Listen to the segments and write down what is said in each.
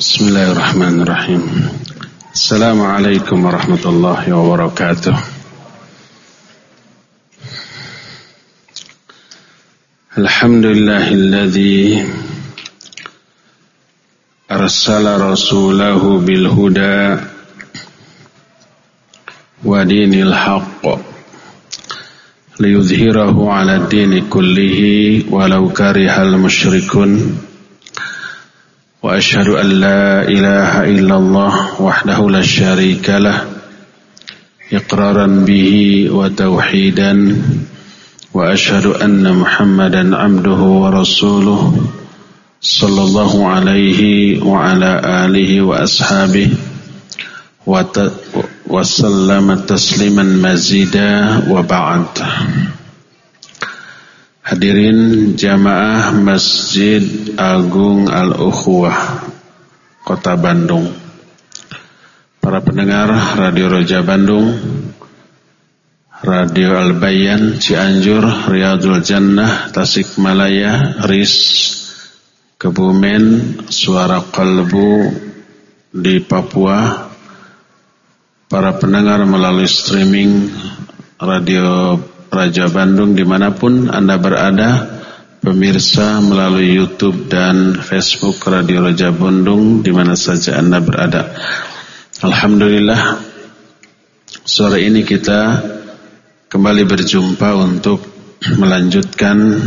بسم الله الرحمن الرحيم السلام عليكم ورحمة الله وبركاته الحمد لله الذي أرسل رسوله بالهدى ودين الحق ليظهره على الدين كله ولو كره المشركون وأشهد أن لا إله إلا الله وحده لا شريك له إقرارا به وتوحيدا وأشهد أن محمدا عبده ورسوله صلى الله عليه وعلى آله وأصحابه وسلم تسليما مزيدا وبعد. Hadirin jamaah Masjid Agung Al-Ukhwah Kota Bandung. Para pendengar Radio Roja Bandung Radio Al-Bayan Cianjur Riyadul Jannah Tasikmalaya RIS Kebumen Suara Kalbu di Papua. Para pendengar melalui streaming Radio Raja Bandung di mana pun Anda berada Pemirsa melalui Youtube dan Facebook Radio Raja Bandung Di mana saja Anda berada. Alhamdulillah Sore ini kita Kembali berjumpa untuk Melanjutkan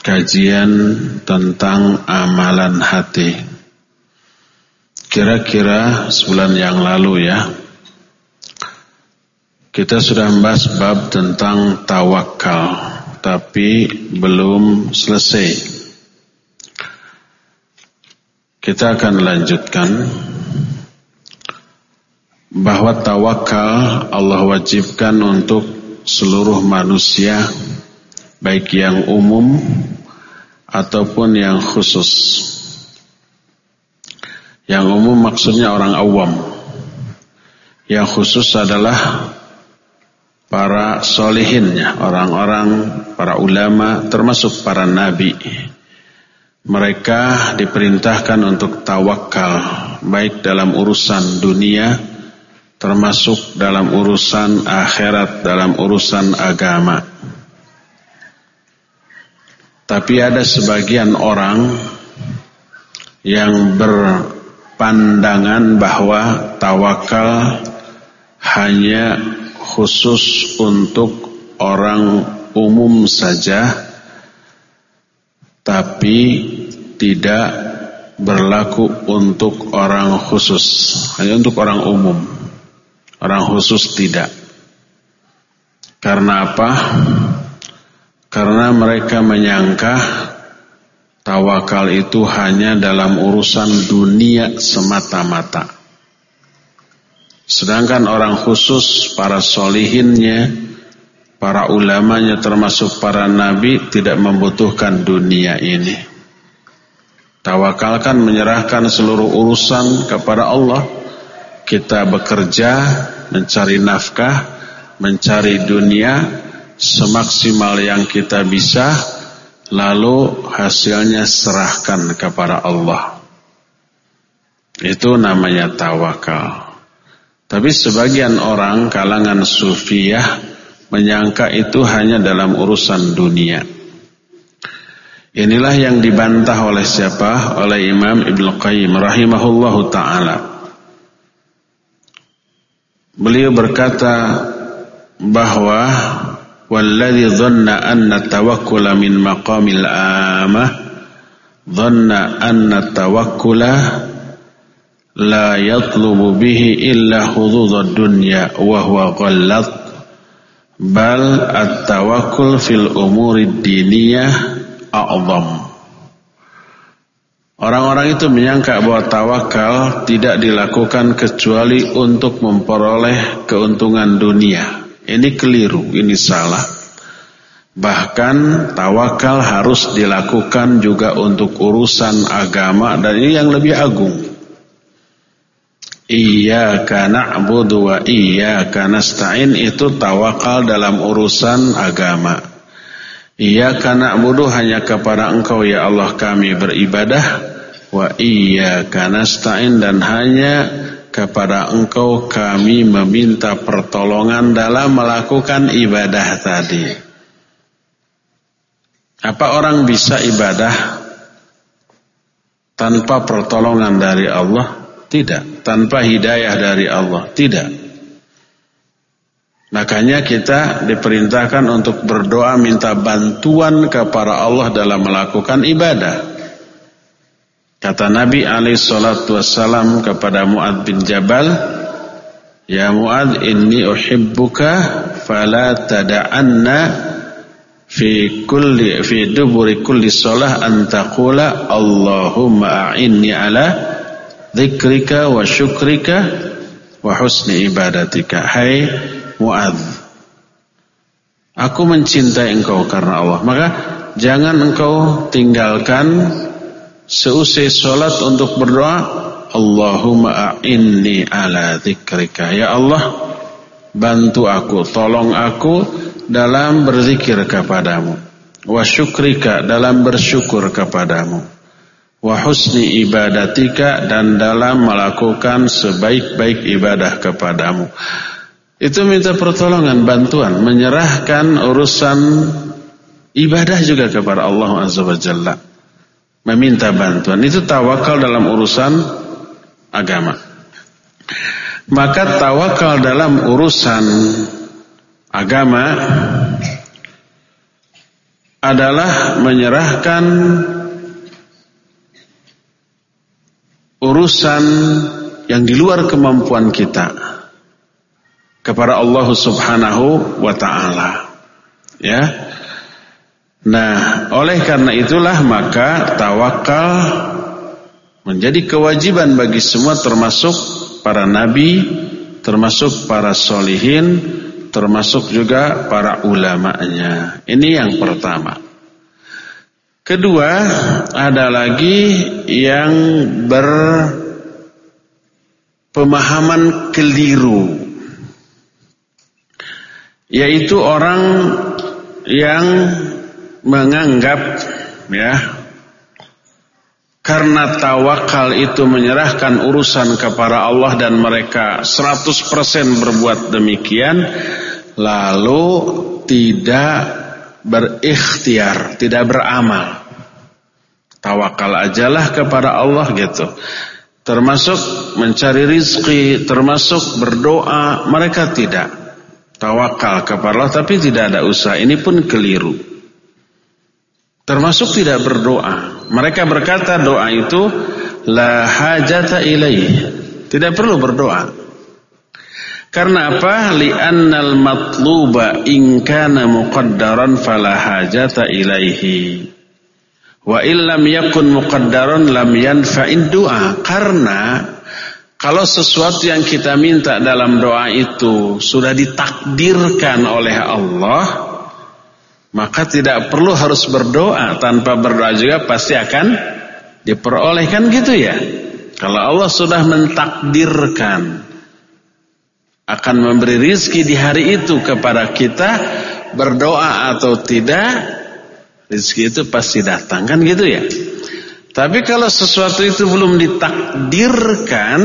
Kajian Tentang amalan hati. Kira-kira sebulan yang lalu ya kita sudah membahas bab tentang tawakal Tapi belum selesai. Kita akan lanjutkan Bahwa tawakal Allah wajibkan untuk seluruh manusia Baik yang umum Ataupun yang khusus. Yang umum maksudnya orang awam. Yang khusus adalah para solihinnya, orang-orang, para ulama, termasuk para nabi. Mereka diperintahkan untuk tawakal, baik dalam urusan dunia, termasuk dalam urusan akhirat, dalam urusan agama. Tapi ada sebagian orang yang berpandangan bahwa tawakal hanya khusus untuk orang umum saja tapi tidak berlaku untuk orang khusus hanya untuk orang umum. Orang khusus tidak. Karena apa? Karena mereka menyangka tawakal itu hanya dalam urusan dunia semata-mata Sedangkan orang khusus, para solihinnya, para ulamanya termasuk para nabi tidak membutuhkan dunia ini. Tawakalkan menyerahkan seluruh urusan kepada Allah. Kita bekerja, mencari nafkah, mencari dunia semaksimal yang kita bisa, lalu hasilnya serahkan kepada Allah. Itu namanya tawakal. Tapi sebagian orang kalangan sufiyah menyangka itu hanya dalam urusan dunia. Inilah yang dibantah oleh siapa? Oleh Imam Ibn Qayyim rahimahullahu taala. Beliau berkata bahwa walladhi dhanna anna tawakkula min maqamil amah dhanna anna tawakkula yatlubu bihi illa hudud dunya wa huwa ghallat bal at-tawakkul fil umuri diniyah a'zam Orang-orang itu menyangka bahwa tawakal tidak dilakukan kecuali untuk memperoleh keuntungan dunia. Ini keliru, ini salah. Bahkan tawakal harus dilakukan juga untuk urusan agama dan ini yang lebih agung. Iyyaka na'budu wa iyyaka nasta'in itu tawakal dalam urusan agama. Iyyaka na'budu hanya kepada Engkau ya Allah kami beribadah wa iyyaka nasta'in dan hanya kepada engkau kami meminta pertolongan dalam melakukan ibadah tadi. Apa orang bisa ibadah tanpa pertolongan dari Allah? Tidak. Tanpa hidayah dari Allah? Tidak. Makanya kita diperintahkan untuk berdoa minta bantuan kepada Allah dalam melakukan ibadah. Kata Nabi alaihi salatu wassalam kepada Muad bin Jabal, "Ya Muad, inni uhibbuka fala tada'anna fi kulli fi duburi kulli shalah an taqula Allahumma a'inni ala dzikrika wa syukrika wa husni ibadatika." Hai Muad, aku mencintai engkau karena Allah. Maka jangan engkau tinggalkan seusai sholat untuk berdoa Allahumma a'inni ala zikrika ya Allah bantu aku tolong aku dalam berzikir kepadamu wa syukrika dalam bersyukur kepadamu wa husni ibadatika dan dalam melakukan sebaik-baik ibadah kepadamu. Itu minta pertolongan bantuan menyerahkan urusan ibadah juga kepada Allah azza wajalla meminta bantuan itu tawakal dalam urusan agama. Maka tawakal dalam urusan agama adalah menyerahkan urusan yang di luar kemampuan kita kepada Allah Subhanahu wa taala ya Nah, oleh karena itulah maka tawakal menjadi kewajiban bagi semua termasuk para nabi, termasuk para solihin, termasuk juga para ulamanya. Ini yang pertama. Kedua, ada lagi yang berpemahaman keliru. Yaitu orang yang menganggap ya karena tawakal itu menyerahkan urusan kepada Allah dan mereka 100% berbuat demikian lalu tidak berikhtiar, tidak beramal. Tawakal ajalah kepada Allah gitu. Termasuk mencari rizki, termasuk berdoa, mereka tidak. Tawakal kepada Allah tapi tidak ada usaha. Ini pun keliru. Termasuk tidak berdoa. Mereka berkata doa itu la hajata ilaih. Tidak perlu berdoa. Karena apa? Li'annal matluba in kana muqaddaran fala hajata ilaihi. Wa illam yakun muqaddaran lam yanfa'id doa. Karena kalau sesuatu yang kita minta dalam doa itu sudah ditakdirkan oleh Allah, maka tidak perlu harus berdoa tanpa berdoa juga pasti akan diperolehkan gitu ya kalau Allah sudah mentakdirkan akan memberi rizki di hari itu kepada kita berdoa atau tidak rizki itu pasti datang kan gitu ya tapi kalau sesuatu itu belum ditakdirkan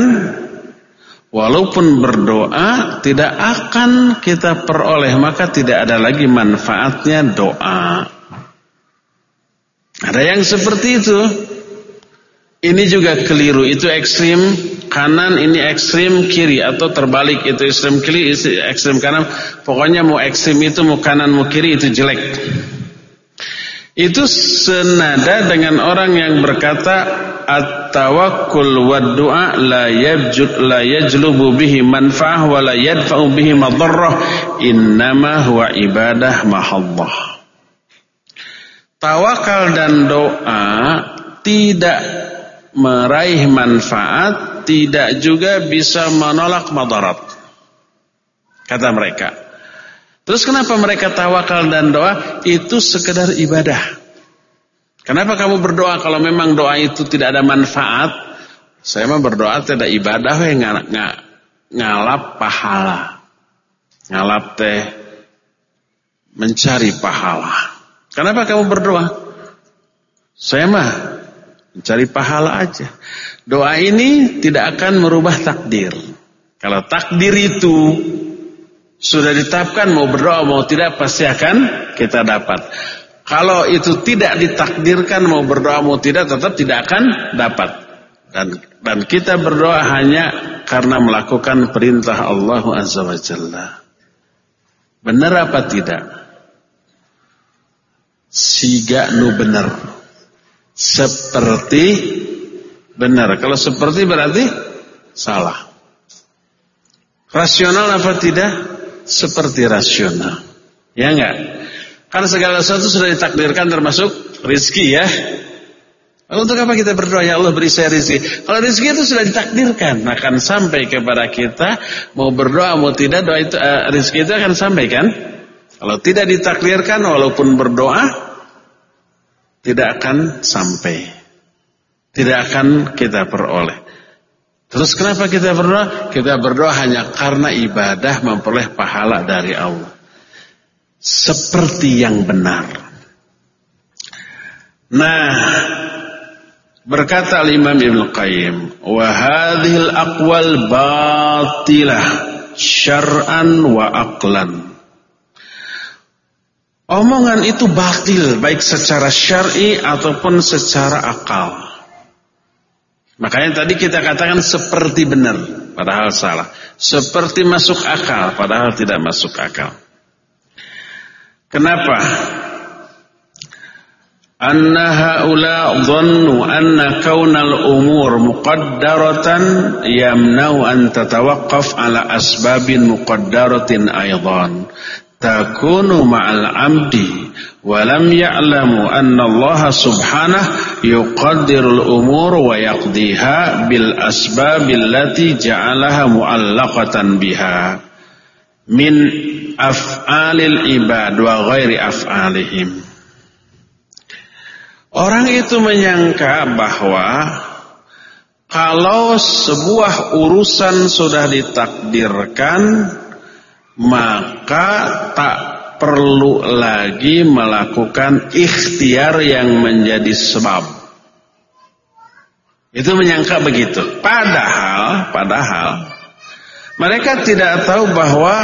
Walaupun berdoa tidak akan kita peroleh maka tidak ada lagi manfaatnya doa. Ada yang seperti itu. Ini juga keliru, itu ekstrim kanan, ini ekstrim kiri atau terbalik itu ekstrim kiri, ekstrim kanan. Pokoknya mau ekstrim itu mau kanan mau kiri itu jelek. Itu senada dengan orang yang berkata at-tawakkul wa du'a la yajud la yajlubu bihi manfa'ah wa la yadfa'u bihi madarrah innama huwa ibadah mahallah tawakal dan doa tidak meraih manfaat tidak juga bisa menolak madarat kata mereka terus kenapa mereka tawakal dan doa itu sekedar ibadah Kenapa kamu berdoa kalau memang doa itu tidak ada manfaat? Saya mah berdoa tidak ibadah we ngalap, ngalap pahala. Ngalap teh mencari pahala. Kenapa kamu berdoa? Saya mah Mencari pahala aja. Doa ini tidak akan merubah takdir. Kalau takdir itu sudah ditetapkan mau berdoa mau tidak pasti akan kita dapat. Kalau itu tidak ditakdirkan mau berdoa mau tidak tetap tidak akan dapat. Dan dan kita berdoa hanya karena melakukan perintah Allah Azza wa Jalla. Benar apa tidak? Siga nu benar seperti benar. Kalau seperti berarti salah. Rasional apa tidak? Seperti rasional. Ya enggak? Karena segala sesuatu sudah ditakdirkan termasuk rizki ya. Lalu untuk apa kita berdoa ya Allah beri saya rizki? Kalau rizki itu sudah ditakdirkan akan sampai kepada kita mau berdoa mau tidak doa itu uh, rizki itu akan sampai kan? Kalau tidak ditakdirkan walaupun berdoa tidak akan sampai. Tidak akan kita peroleh. Terus kenapa kita berdoa? Kita berdoa hanya karena ibadah memperoleh pahala dari Allah. Seperti yang benar. Nah, berkata Imam Ibn Qayyim, "Wa hadhil aqwal batilah syar'an wa aqlan." Omongan itu batil baik secara syar'i ataupun secara akal. Makanya tadi kita katakan seperti benar padahal salah. Seperti masuk akal padahal tidak masuk akal. Kenapa? Anna haula dhannu anna kaunal umur muqaddaratan yamna'u an tatawaqqaf ala asbabin muqaddaratin aidan takunu ma'al amdi Allah subhanahu yuqaddirul umur wa yaqdiha bil asbabil lati ja'alaha mu'allaqatan biha. Min af'alil ibad wa ghairi af'alihim. Orang itu menyangka bahwa kalau sebuah urusan sudah ditakdirkan maka tak perlu lagi melakukan ikhtiar yang menjadi sebab. Itu menyangka begitu. Padahal, padahal mereka tidak tahu bahwa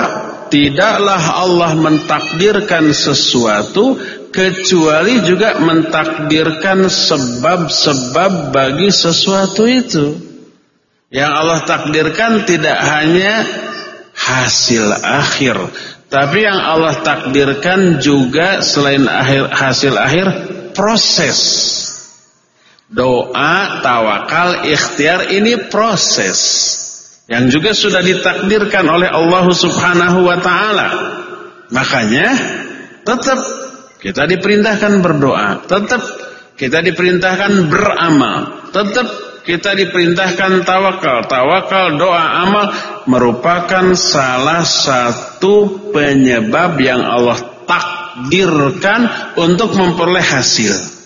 tidaklah Allah mentakdirkan sesuatu kecuali juga mentakdirkan sebab-sebab bagi sesuatu itu. Yang Allah takdirkan tidak hanya hasil akhir. Tapi yang Allah takdirkan juga selain akhir, hasil akhir proses. Doa, tawakal, ikhtiar ini proses yang juga sudah ditakdirkan oleh Allah Subhanahu wa taala. Makanya tetap kita diperintahkan berdoa, tetap kita diperintahkan beramal, tetap kita diperintahkan tawakal. Tawakal, doa, amal merupakan salah satu penyebab yang Allah takdirkan untuk memperoleh hasil.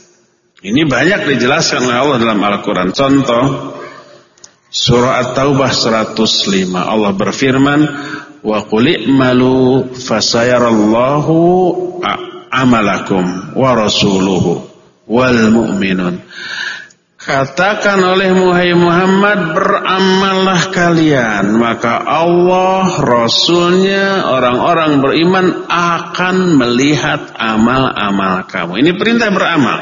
Ini banyak dijelaskan oleh Allah dalam Al-Quran. Contoh, surah At-Taubah 105. Allah berfirman, Wa malu fasayarallahu amalakum wa rasuluhu wal Katakan oleh Muhammad beramallah kalian maka Allah Rasulnya orang-orang beriman akan melihat amal-amal kamu. Ini perintah beramal.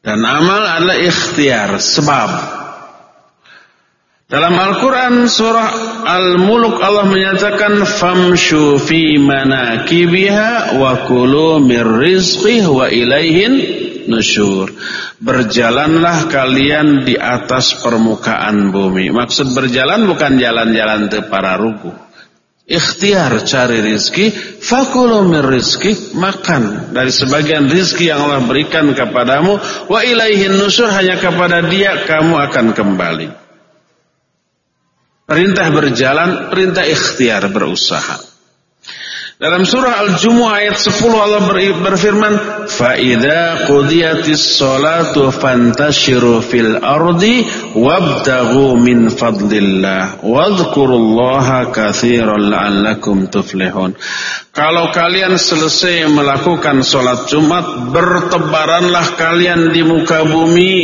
Dan amal adalah ikhtiar, sebab. Dalam Al-Quran surah Al-Muluk Allah menyatakan famshu fi manakibiha wa kulu wa ilaihin nusyur. Berjalanlah kalian di atas permukaan bumi. Maksud berjalan bukan jalan-jalan ke para rugu. Ikhtiar cari rizki, fakulu mir rizki, makan dari sebagian rizki yang Allah berikan kepadamu, wa ilaihin nusur hanya kepada dia kamu akan kembali. Perintah berjalan, perintah ikhtiar berusaha. Dalam surah Al-Jumu'ah ayat 10 Allah berfirman, "Fa idza qudiyatis sholatu fantashiru fil ardi wabtaghu min fadlillah wadhkurullaha katsiran la'allakum tuflihun." Kalau kalian selesai melakukan sholat Jumat, bertebaranlah kalian di muka bumi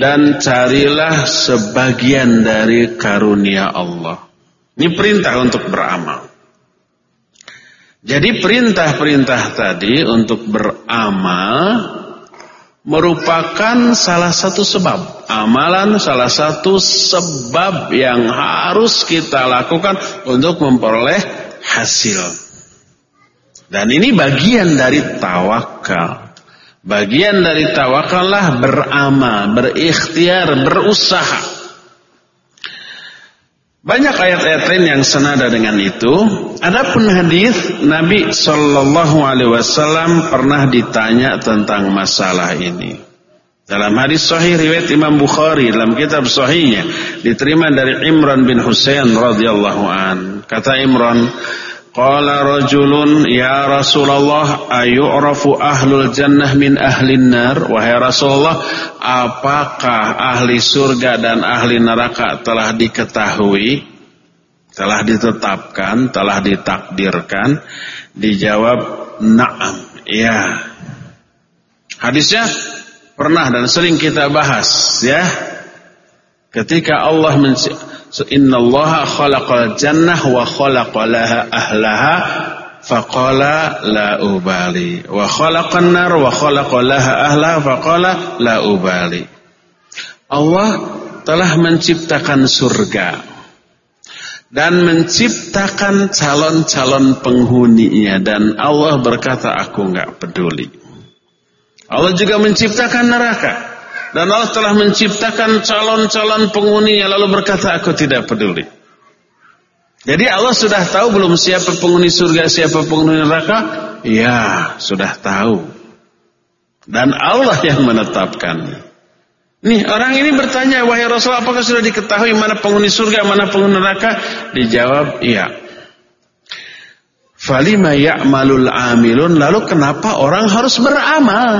dan carilah sebagian dari karunia Allah. Ini perintah untuk beramal. Jadi perintah-perintah tadi untuk beramal merupakan salah satu sebab. Amalan salah satu sebab yang harus kita lakukan untuk memperoleh hasil. Dan ini bagian dari tawakal. Bagian dari tawakal lah beramal, berikhtiar, berusaha. Banyak ayat-ayat lain yang senada dengan itu. Adapun hadis Nabi Shallallahu Alaihi Wasallam pernah ditanya tentang masalah ini. Dalam hadis Sahih riwayat Imam Bukhari dalam kitab Sahihnya diterima dari Imran bin Husain radhiyallahu an. Kata Imran, Qala rajulun ya Rasulullah ayu'rafu ahlul jannah min ahlin nar? Wahai Rasulullah apakah ahli surga dan ahli neraka telah diketahui telah ditetapkan telah ditakdirkan? Dijawab na'am ya. Hadisnya pernah dan sering kita bahas ya. Ketika Allah So inna Allah khalaqal jannah wa khalaqalaha ahlaha faqala la ubali wa khalaqan nar wa khalaqalaha ahlaha faqala la ubali. Allah telah menciptakan surga dan menciptakan calon-calon penghuninya dan Allah berkata aku enggak peduli. Allah juga menciptakan neraka dan Allah telah menciptakan calon-calon penghuninya lalu berkata aku tidak peduli. Jadi Allah sudah tahu belum siapa penghuni surga, siapa penghuni neraka? Ya, sudah tahu. Dan Allah yang menetapkan. Nih, orang ini bertanya, wahai Rasul, apakah sudah diketahui mana penghuni surga, mana penghuni neraka? Dijawab, iya. Falima ya'malul amilun, lalu kenapa orang harus beramal?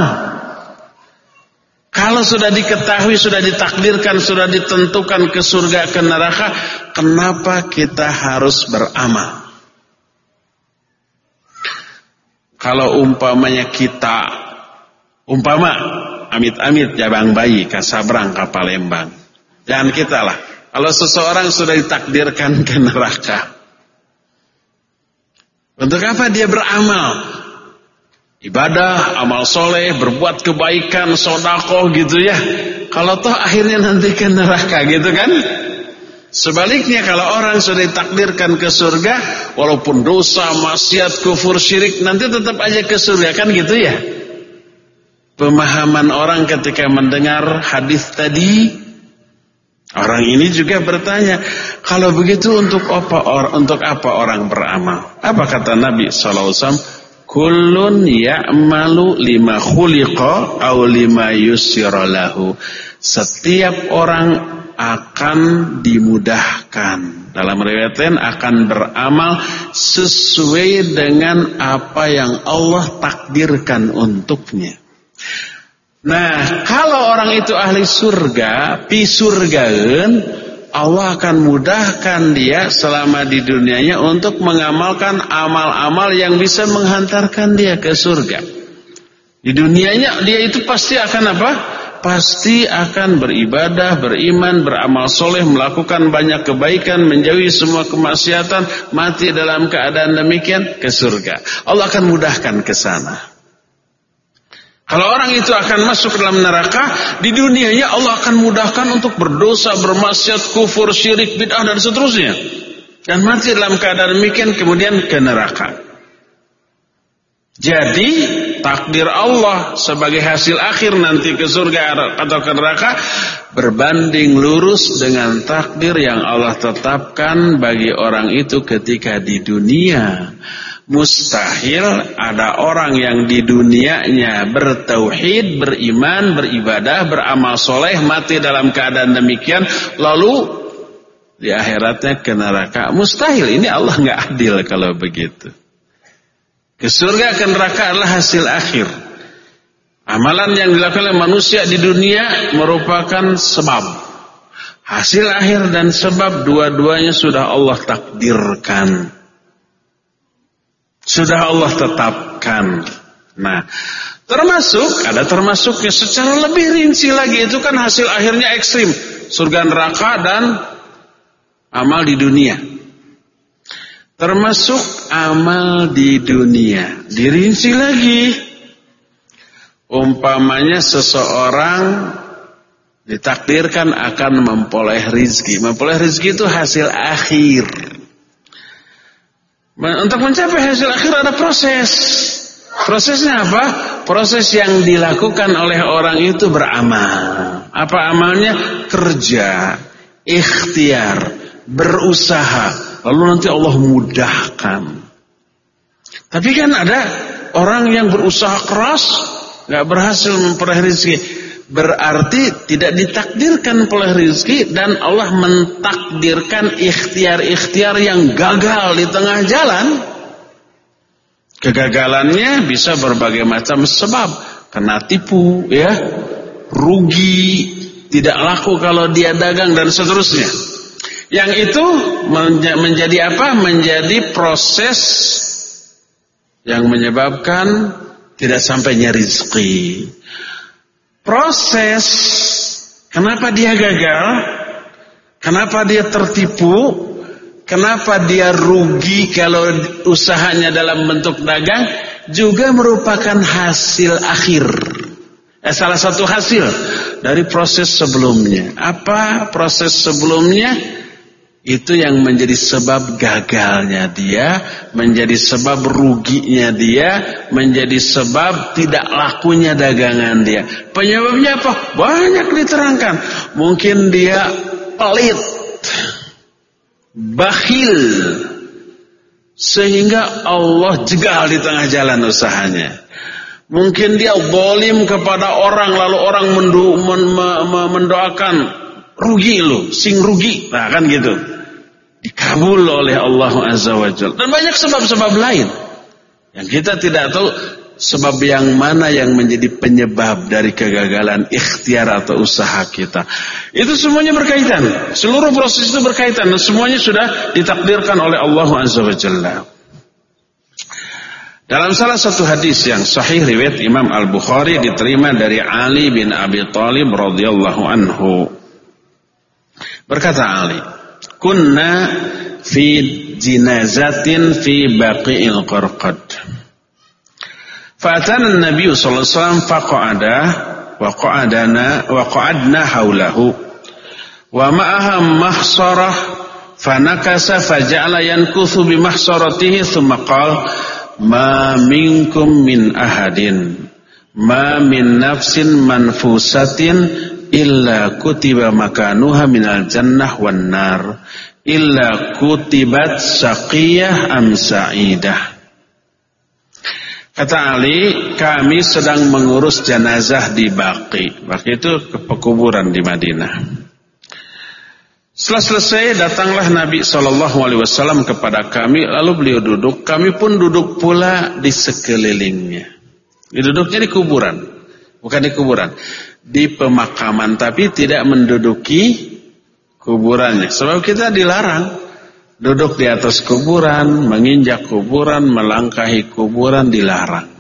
Kalau sudah diketahui, sudah ditakdirkan, sudah ditentukan ke surga, ke neraka, kenapa kita harus beramal? Kalau umpamanya kita, umpama amit-amit jabang bayi ke Sabrang ke Palembang. Jangan kita lah. Kalau seseorang sudah ditakdirkan ke neraka. Untuk apa dia beramal? Ibadah, amal soleh, berbuat kebaikan, sodakoh gitu ya. Kalau toh akhirnya nanti ke neraka gitu kan? Sebaliknya kalau orang sudah ditakdirkan ke surga, walaupun dosa, maksiat, kufur, syirik, nanti tetap aja ke surga kan gitu ya? Pemahaman orang ketika mendengar hadis tadi, orang ini juga bertanya, kalau begitu untuk apa, untuk apa orang beramal? Apa kata Nabi Wasallam? Kullun ya'malu lima khuliqa aw lima yusiralahu. Setiap orang akan dimudahkan. Dalam riwayat lain akan beramal sesuai dengan apa yang Allah takdirkan untuknya. Nah, kalau orang itu ahli surga, pi surgaeun Allah akan mudahkan dia selama di dunianya untuk mengamalkan amal-amal yang bisa menghantarkan dia ke surga. Di dunianya dia itu pasti akan apa? Pasti akan beribadah, beriman, beramal soleh, melakukan banyak kebaikan, menjauhi semua kemaksiatan, mati dalam keadaan demikian ke surga. Allah akan mudahkan ke sana. Kalau orang itu akan masuk ke dalam neraka, di dunianya Allah akan mudahkan untuk berdosa, bermaksiat, kufur, syirik, bid'ah dan seterusnya. Dan mati dalam keadaan demikian kemudian ke neraka. Jadi takdir Allah sebagai hasil akhir nanti ke surga atau ke neraka berbanding lurus dengan takdir yang Allah tetapkan bagi orang itu ketika di dunia mustahil ada orang yang di dunianya bertauhid, beriman, beribadah, beramal soleh, mati dalam keadaan demikian, lalu di akhiratnya ke neraka. Mustahil, ini Allah nggak adil kalau begitu. Ke surga ke neraka adalah hasil akhir. Amalan yang dilakukan oleh manusia di dunia merupakan sebab. Hasil akhir dan sebab dua-duanya sudah Allah takdirkan. Sudah Allah tetapkan. Nah, termasuk ada termasuknya secara lebih rinci lagi itu kan hasil akhirnya ekstrim, surga neraka dan amal di dunia. Termasuk amal di dunia. Dirinci lagi. Umpamanya seseorang ditakdirkan akan memperoleh rizki. Memperoleh rizki itu hasil akhir. Untuk mencapai hasil akhir ada proses. Prosesnya apa? Proses yang dilakukan oleh orang itu beramal. Apa amalnya? Kerja, ikhtiar, berusaha, Lalu nanti Allah mudahkan. Tapi kan ada orang yang berusaha keras, nggak berhasil memperoleh rezeki. Berarti tidak ditakdirkan oleh rezeki dan Allah mentakdirkan ikhtiar-ikhtiar yang gagal di tengah jalan. Kegagalannya bisa berbagai macam sebab. Kena tipu, ya, rugi, tidak laku kalau dia dagang dan seterusnya. Yang itu menjadi apa? Menjadi proses yang menyebabkan tidak sampainya rizki. Proses kenapa dia gagal? Kenapa dia tertipu? Kenapa dia rugi kalau usahanya dalam bentuk dagang? Juga merupakan hasil akhir. Eh, salah satu hasil dari proses sebelumnya. Apa proses sebelumnya? Itu yang menjadi sebab gagalnya dia, menjadi sebab ruginya dia, menjadi sebab tidak lakunya dagangan dia. Penyebabnya apa? Banyak diterangkan. Mungkin dia pelit, bakhil, sehingga Allah jegal di tengah jalan usahanya. Mungkin dia bolim kepada orang lalu orang mendoakan rugi lo, sing rugi. Nah kan gitu dikabul oleh Allah Azza wa Jalla. Dan banyak sebab-sebab lain. Yang kita tidak tahu sebab yang mana yang menjadi penyebab dari kegagalan ikhtiar atau usaha kita. Itu semuanya berkaitan. Seluruh proses itu berkaitan dan semuanya sudah ditakdirkan oleh Allah Azza wa Jalla. Dalam salah satu hadis yang sahih riwayat Imam Al-Bukhari diterima dari Ali bin Abi Thalib radhiyallahu anhu. Berkata Ali, kunna fi jinazatin fi baqi'il qarqad. Fa'atana Nabi sallallahu alaihi wasallam faqa'ada wa qa'adana wa qa'adna haulahu wa ma'aha mahsarah fanakasa faja'ala yankuthu bi mahsaratihi thumma qala ma minkum min ahadin ma min nafsin manfusatin illa kutiba makanuha minal jannah wan nar illa kutibat saqiyah am sa'idah Kata Ali, kami sedang mengurus jenazah di Baqi. Baqi itu pekuburan di Madinah. Setelah selesai, datanglah Nabi Wasallam kepada kami, lalu beliau duduk. Kami pun duduk pula di sekelilingnya. Duduknya di kuburan, bukan di kuburan di pemakaman tapi tidak menduduki kuburannya. Sebab kita dilarang duduk di atas kuburan, menginjak kuburan, melangkahi kuburan dilarang.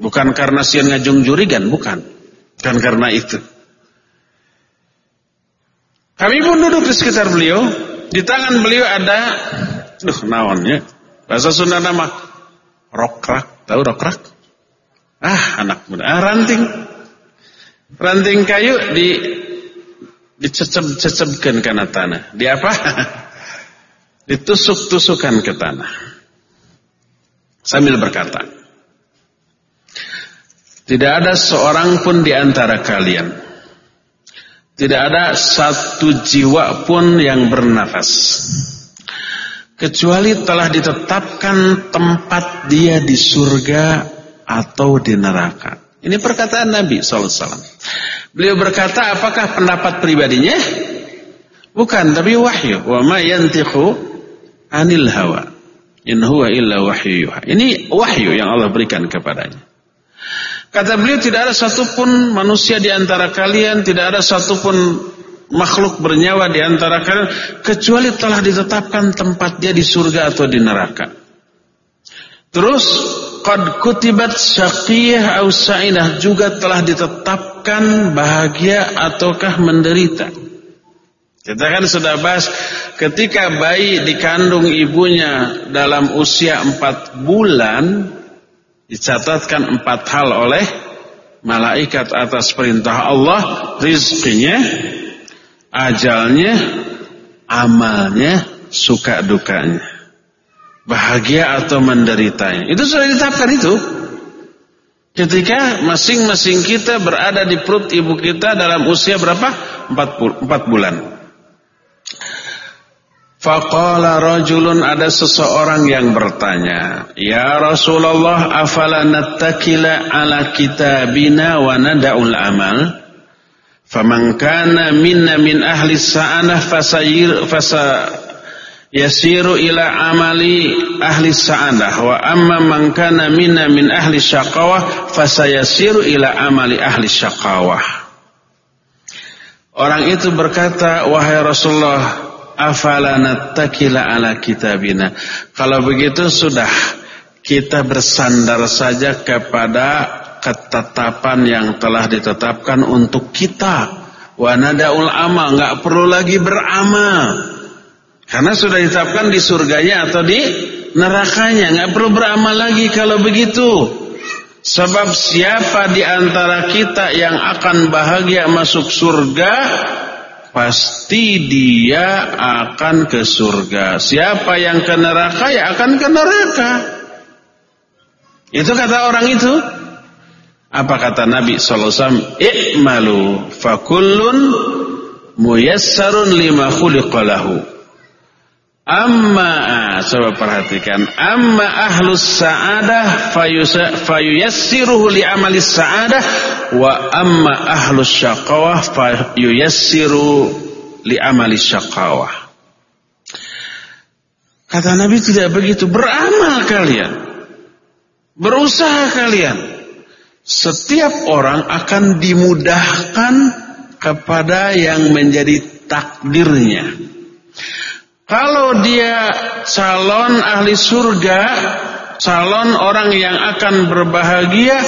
Bukan karena sian ngajung jurigan, bukan. Bukan karena itu. Kami pun duduk di sekitar beliau. Di tangan beliau ada, duh naonnya. Bahasa Sunda nama rokrak. Tahu rokrak? Ah, anak muda. Ah, ranting ranting kayu di dicecep-cecepkan karena tanah. Di apa? Ditusuk-tusukan ke tanah. Sambil berkata, tidak ada seorang pun di antara kalian, tidak ada satu jiwa pun yang bernafas, kecuali telah ditetapkan tempat dia di surga atau di neraka. Ini perkataan Nabi SAW. Beliau berkata, apakah pendapat pribadinya? Bukan, tapi wahyu. Wa ma yantiqu anil hawa. In huwa illa wahyu Ini wahyu yang Allah berikan kepadanya. Kata beliau tidak ada satupun manusia di antara kalian, tidak ada satupun makhluk bernyawa di antara kalian kecuali telah ditetapkan tempat dia di surga atau di neraka. Terus qad kutibat syaqiyah au sa'idah juga telah ditetapkan bahagia ataukah menderita. Kita kan sudah bahas ketika bayi dikandung ibunya dalam usia empat bulan dicatatkan empat hal oleh malaikat atas perintah Allah rizkinya ajalnya amalnya suka dukanya bahagia atau menderitanya. Itu sudah ditetapkan itu. Ketika masing-masing kita berada di perut ibu kita dalam usia berapa? Empat bulan. Faqala rajulun ada seseorang yang bertanya, "Ya Rasulullah, afala nattakila ala kitabina wa nada'ul amal?" Faman kana minna min ahli sa'anah fasayir fasa yasiru ila amali ahli sa'adah wa amma man kana minna min ahli syaqawah fasayasiru ila amali ahli syaqawah. Orang itu berkata, "Wahai Rasulullah, afala nattakila ala kitabina. Kalau begitu sudah kita bersandar saja kepada ketetapan yang telah ditetapkan untuk kita. Wa nadaul amal, enggak perlu lagi beramal. Karena sudah ditetapkan di surganya atau di nerakanya, enggak perlu beramal lagi kalau begitu. Sebab siapa di antara kita yang akan bahagia masuk surga pasti dia akan ke surga. Siapa yang ke neraka ya akan ke neraka. Itu kata orang itu. Apa kata Nabi sallallahu alaihi wasallam? I'malu fakullun muyassarun lima khuliqalahu. Amma ah, coba perhatikan. Amma ahlus sa'adah fayuyassiruhu li amali sa'adah wa amma ahlus syaqawah fayuyassiru li amali syaqawah. Kata Nabi tidak begitu. Beramal kalian. Berusaha kalian. Setiap orang akan dimudahkan kepada yang menjadi takdirnya kalau dia calon ahli surga, calon orang yang akan berbahagia,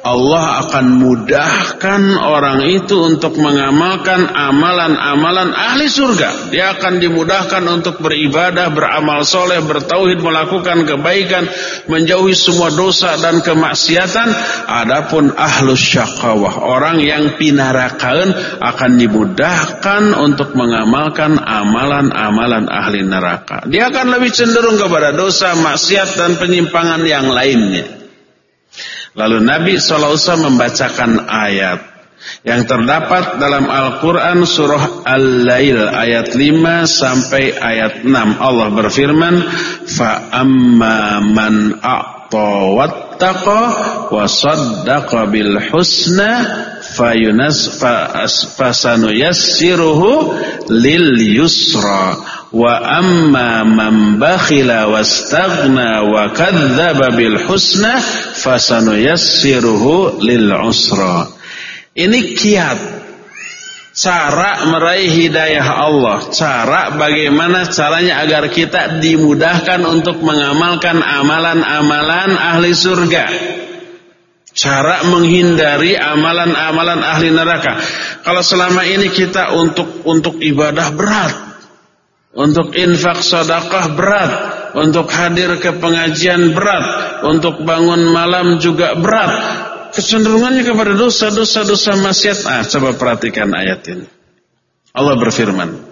Allah akan mudahkan orang itu untuk mengamalkan amalan-amalan ahli surga. Dia akan dimudahkan untuk beribadah, beramal soleh, bertauhid, melakukan kebaikan, menjauhi semua dosa dan kemaksiatan. Adapun ahlus syakawah, orang yang pinarakaan akan dimudahkan untuk mengamalkan amalan-amalan ahli neraka. Dia akan lebih cenderung kepada dosa, maksiat dan penyimpangan yang lainnya. Lalu Nabi SAW membacakan ayat yang terdapat dalam Al-Quran surah Al-Lail ayat 5 sampai ayat 6. Allah berfirman, فَأَمَّا مَنْ أَعْطَى وَاتَّقَى وَصَدَّقَ بِالْحُسْنَى فَسَنُيَسِّرُهُ لِلْيُسْرَى وَأَمَّا مَنْ بَخِلَ وَاسْتَغْنَى وَكَذَّبَ بِالْحُسْنَى fasanuyassiruhu lil usra. Ini kiat cara meraih hidayah Allah, cara bagaimana caranya agar kita dimudahkan untuk mengamalkan amalan-amalan ahli surga. Cara menghindari amalan-amalan ahli neraka. Kalau selama ini kita untuk untuk ibadah berat, untuk infak sedekah berat, untuk hadir ke pengajian berat, untuk bangun malam juga berat. Kecenderungannya kepada dosa-dosa dosa maksiat. Ah, coba perhatikan ayat ini. Allah berfirman,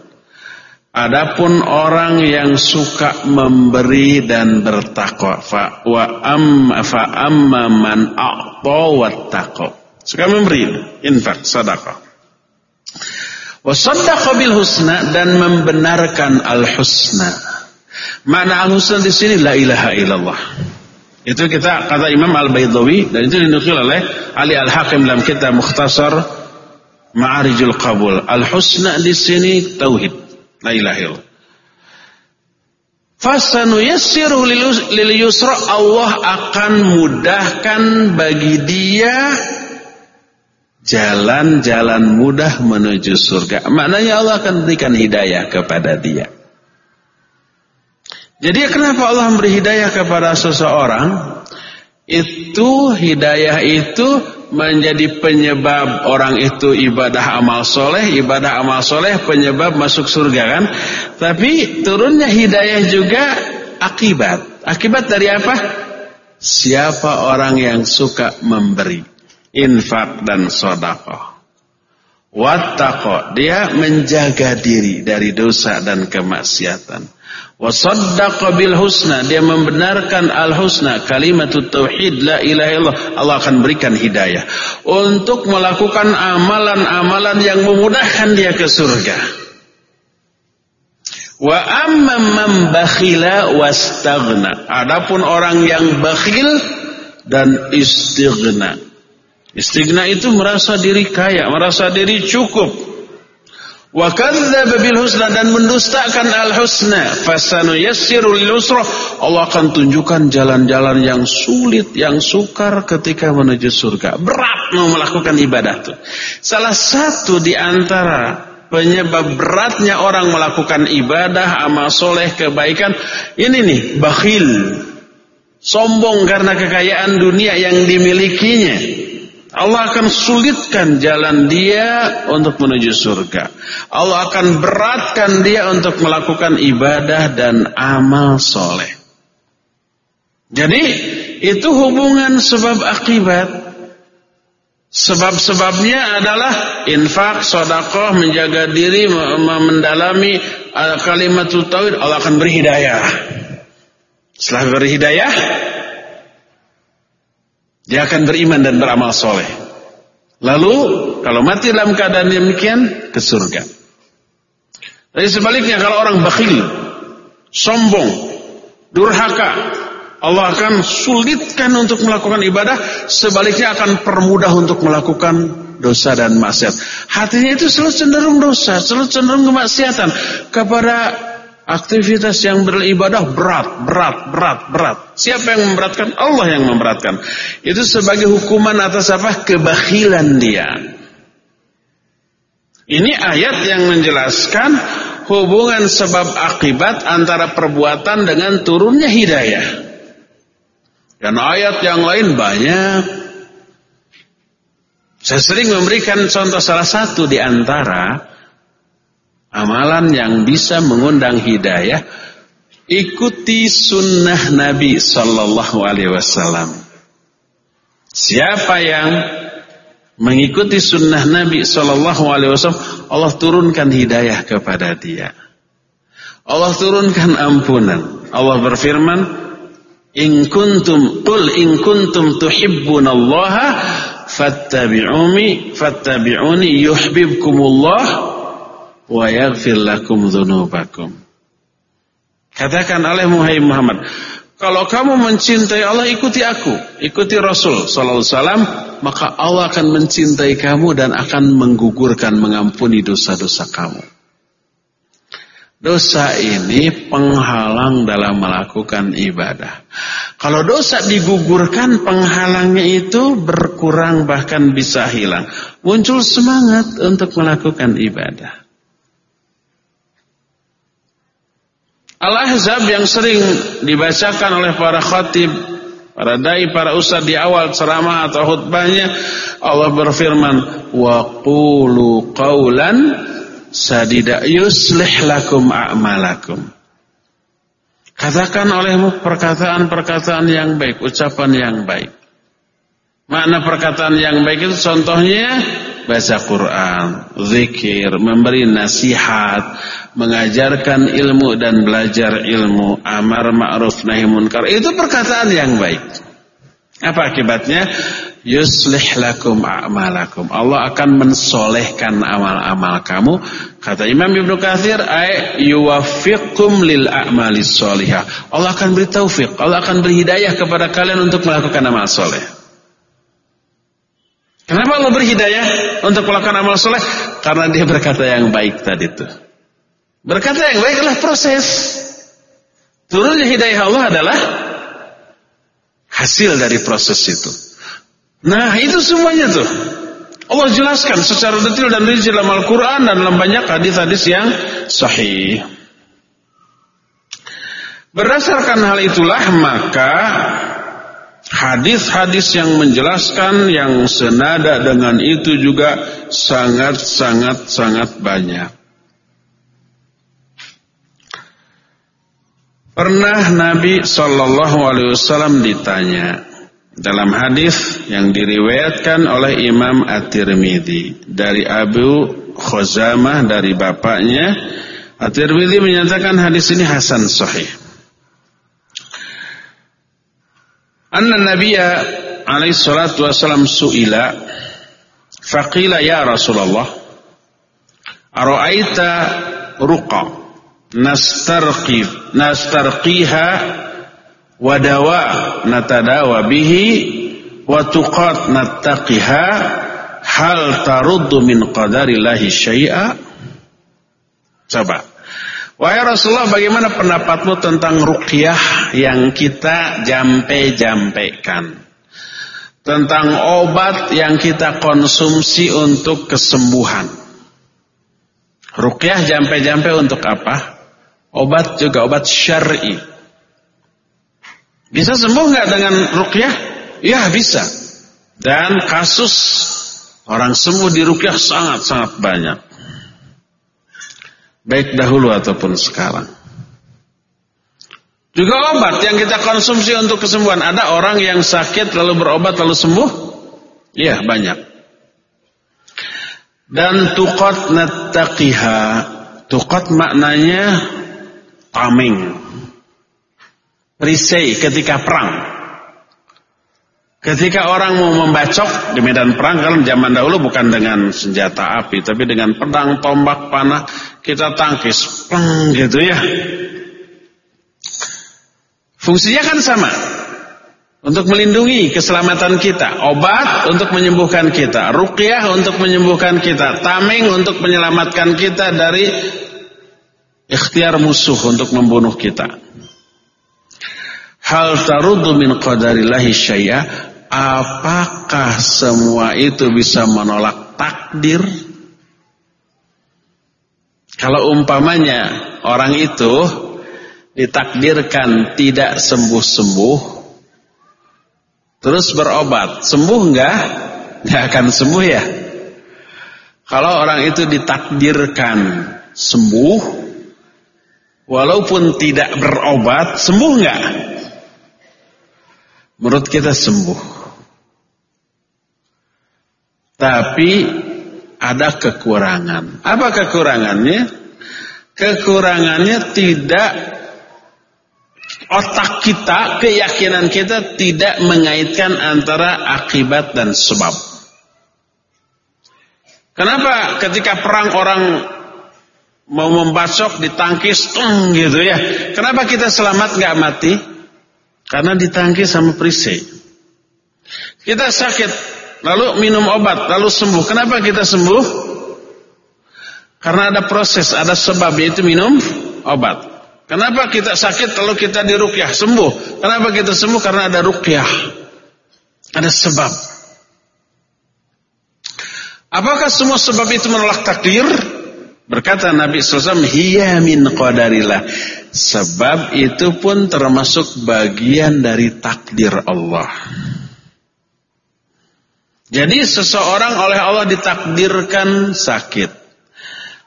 Adapun orang yang suka memberi dan bertakwa, fa wa amma fa amma man a'ta wattaqa. Suka memberi, infak, sedekah. Wasaddaqa bil husna dan membenarkan al husna. Makna al husna di sini la ilaha illallah. Itu kita kata Imam Al Baidawi dan itu dinukil oleh Ali Al Hakim dalam kitab Mukhtasar Ma'arijul Qabul. Al husna di sini tauhid. La ilaha illallah. Fasanuyassiru lil yusra Allah akan mudahkan bagi dia jalan-jalan mudah menuju surga. Maknanya Allah akan berikan hidayah kepada dia. Jadi kenapa Allah memberi hidayah kepada seseorang? Itu hidayah itu menjadi penyebab orang itu ibadah amal soleh, ibadah amal soleh penyebab masuk surga kan? Tapi turunnya hidayah juga akibat. Akibat dari apa? Siapa orang yang suka memberi infak dan sodakoh. Wattaqo, dia menjaga diri dari dosa dan kemaksiatan. Wasaddaqa bil husna, dia membenarkan al husna, kalimat tauhid la ilaha illallah. Allah akan berikan hidayah untuk melakukan amalan-amalan yang memudahkan dia ke surga. Wa amma man bakhila wastaghna. Adapun orang yang bakhil dan istighna. Istighna itu merasa diri kaya, merasa diri cukup. Wa kadzdzaba bil husna dan mendustakan al husna. Fasanu yassiru lil usra. Allah akan tunjukkan jalan-jalan yang sulit, yang sukar ketika menuju surga. Berat mau melakukan ibadah itu. Salah satu di antara penyebab beratnya orang melakukan ibadah, amal soleh, kebaikan. Ini nih, bakhil. Sombong karena kekayaan dunia yang dimilikinya. Allah akan sulitkan jalan dia untuk menuju surga. Allah akan beratkan dia untuk melakukan ibadah dan amal soleh. Jadi itu hubungan sebab akibat. Sebab-sebabnya adalah infak, sodakoh, menjaga diri, mendalami uh, kalimat tauhid, Allah akan beri hidayah. Setelah beri hidayah, dia akan beriman dan beramal soleh. Lalu, kalau mati dalam keadaan demikian, ke surga. Tapi sebaliknya, kalau orang bakhil, sombong, durhaka, Allah akan sulitkan untuk melakukan ibadah, sebaliknya akan permudah untuk melakukan dosa dan maksiat. Hatinya itu selalu cenderung dosa, selalu cenderung kemaksiatan kepada aktivitas yang beribadah berat, berat, berat, berat. Siapa yang memberatkan? Allah yang memberatkan. Itu sebagai hukuman atas apa? Kebakhilan dia. Ini ayat yang menjelaskan hubungan sebab akibat antara perbuatan dengan turunnya hidayah. Dan ayat yang lain banyak. Saya sering memberikan contoh salah satu di antara amalan yang bisa mengundang hidayah. Ikuti sunnah Nabi Sallallahu Alaihi Wasallam. Siapa yang mengikuti sunnah Nabi Sallallahu Alaihi Wasallam, Allah turunkan hidayah kepada dia. Allah turunkan ampunan. Allah berfirman, In kuntum qul in kuntum tuhibbunallaha fattabi'uni fattabi'uni yuhibbukumullah wa yaghfir lakum dzunubakum. Katakan oleh Muhammad, kalau kamu mencintai Allah ikuti aku, ikuti Rasul sallallahu alaihi wasallam, maka Allah akan mencintai kamu dan akan menggugurkan mengampuni dosa-dosa kamu. Dosa ini penghalang dalam melakukan ibadah. Kalau dosa digugurkan, penghalangnya itu berkurang bahkan bisa hilang. Muncul semangat untuk melakukan ibadah. Al-Ahzab yang sering dibacakan oleh para khatib, para dai, para ustaz di awal ceramah atau khutbahnya, Allah berfirman, "Wa qulu qawlan sadida yuslih lakum a'malakum. Katakan olehmu perkataan-perkataan yang baik, ucapan yang baik. Makna perkataan yang baik itu contohnya baca Quran, zikir, memberi nasihat, mengajarkan ilmu dan belajar ilmu, amar ma'ruf nahi munkar. Itu perkataan yang baik. Apa akibatnya? yuslih lakum a'malakum. Allah akan mensolehkan amal-amal kamu. Kata Imam Ibnu Katsir, ay yuwaffiqkum lil a'mali sholihah. Allah akan beri taufik, Allah akan beri hidayah kepada kalian untuk melakukan amal soleh. Kenapa Allah beri hidayah untuk melakukan amal soleh? Karena dia berkata yang baik tadi itu. Berkata yang baik adalah proses. Turunnya hidayah Allah adalah hasil dari proses itu. Nah, itu semuanya tuh. Allah jelaskan secara detail dan rinci dalam Al-Quran dan dalam banyak hadis-hadis yang sahih. Berdasarkan hal itulah maka hadis-hadis yang menjelaskan yang senada dengan itu juga sangat-sangat-sangat banyak. Pernah Nabi Shallallahu Alaihi Wasallam ditanya, dalam hadis yang diriwayatkan oleh Imam At-Tirmidzi dari Abu Khuzamah dari bapaknya At-Tirmidzi menyatakan hadis ini hasan sahih Anna Nabiya alaihi salatu wasallam suila faqila ya Rasulullah ara'aita ruqa nastarqi nastarqiha wadawa natadawa bihi wa tuqat nattaqiha hal taruddu min qadarillahi syai'a coba wahai Rasulullah bagaimana pendapatmu tentang ruqyah yang kita jampe-jampekan tentang obat yang kita konsumsi untuk kesembuhan ruqyah jampe-jampe untuk apa obat juga obat syar'i bisa sembuh nggak dengan rukyah? Ya bisa. Dan kasus orang sembuh di rukyah sangat-sangat banyak. Baik dahulu ataupun sekarang. Juga obat yang kita konsumsi untuk kesembuhan. Ada orang yang sakit lalu berobat lalu sembuh? Iya banyak. Dan tukot natakiha. Tukot maknanya tameng perisai ketika perang. Ketika orang mau membacok di medan perang, kalau zaman dahulu bukan dengan senjata api, tapi dengan pedang, tombak, panah, kita tangkis, peng gitu ya. Fungsinya kan sama. Untuk melindungi keselamatan kita, obat untuk menyembuhkan kita, ruqyah untuk menyembuhkan kita, tameng untuk menyelamatkan kita dari ikhtiar musuh untuk membunuh kita. Hal tarudu min qadarillahi syai'a Apakah semua itu bisa menolak takdir? Kalau umpamanya orang itu ditakdirkan tidak sembuh-sembuh terus berobat, sembuh enggak? Enggak akan sembuh ya. Kalau orang itu ditakdirkan sembuh walaupun tidak berobat, sembuh enggak? Menurut kita sembuh. Tapi ada kekurangan. Apa kekurangannya? Kekurangannya tidak otak kita, keyakinan kita tidak mengaitkan antara akibat dan sebab. Kenapa ketika perang orang mau membacok ditangkis tung gitu ya? Kenapa kita selamat nggak mati? Karena ditangkis sama perisai. Kita sakit, lalu minum obat, lalu sembuh. Kenapa kita sembuh? Karena ada proses, ada sebab yaitu minum obat. Kenapa kita sakit lalu kita dirukyah sembuh? Kenapa kita sembuh? Karena ada rukyah. Ada sebab. Apakah semua sebab itu menolak takdir? Berkata Nabi SAW, Hiya min qadarillah. Sebab itu pun termasuk bagian dari takdir Allah. Jadi seseorang oleh Allah ditakdirkan sakit.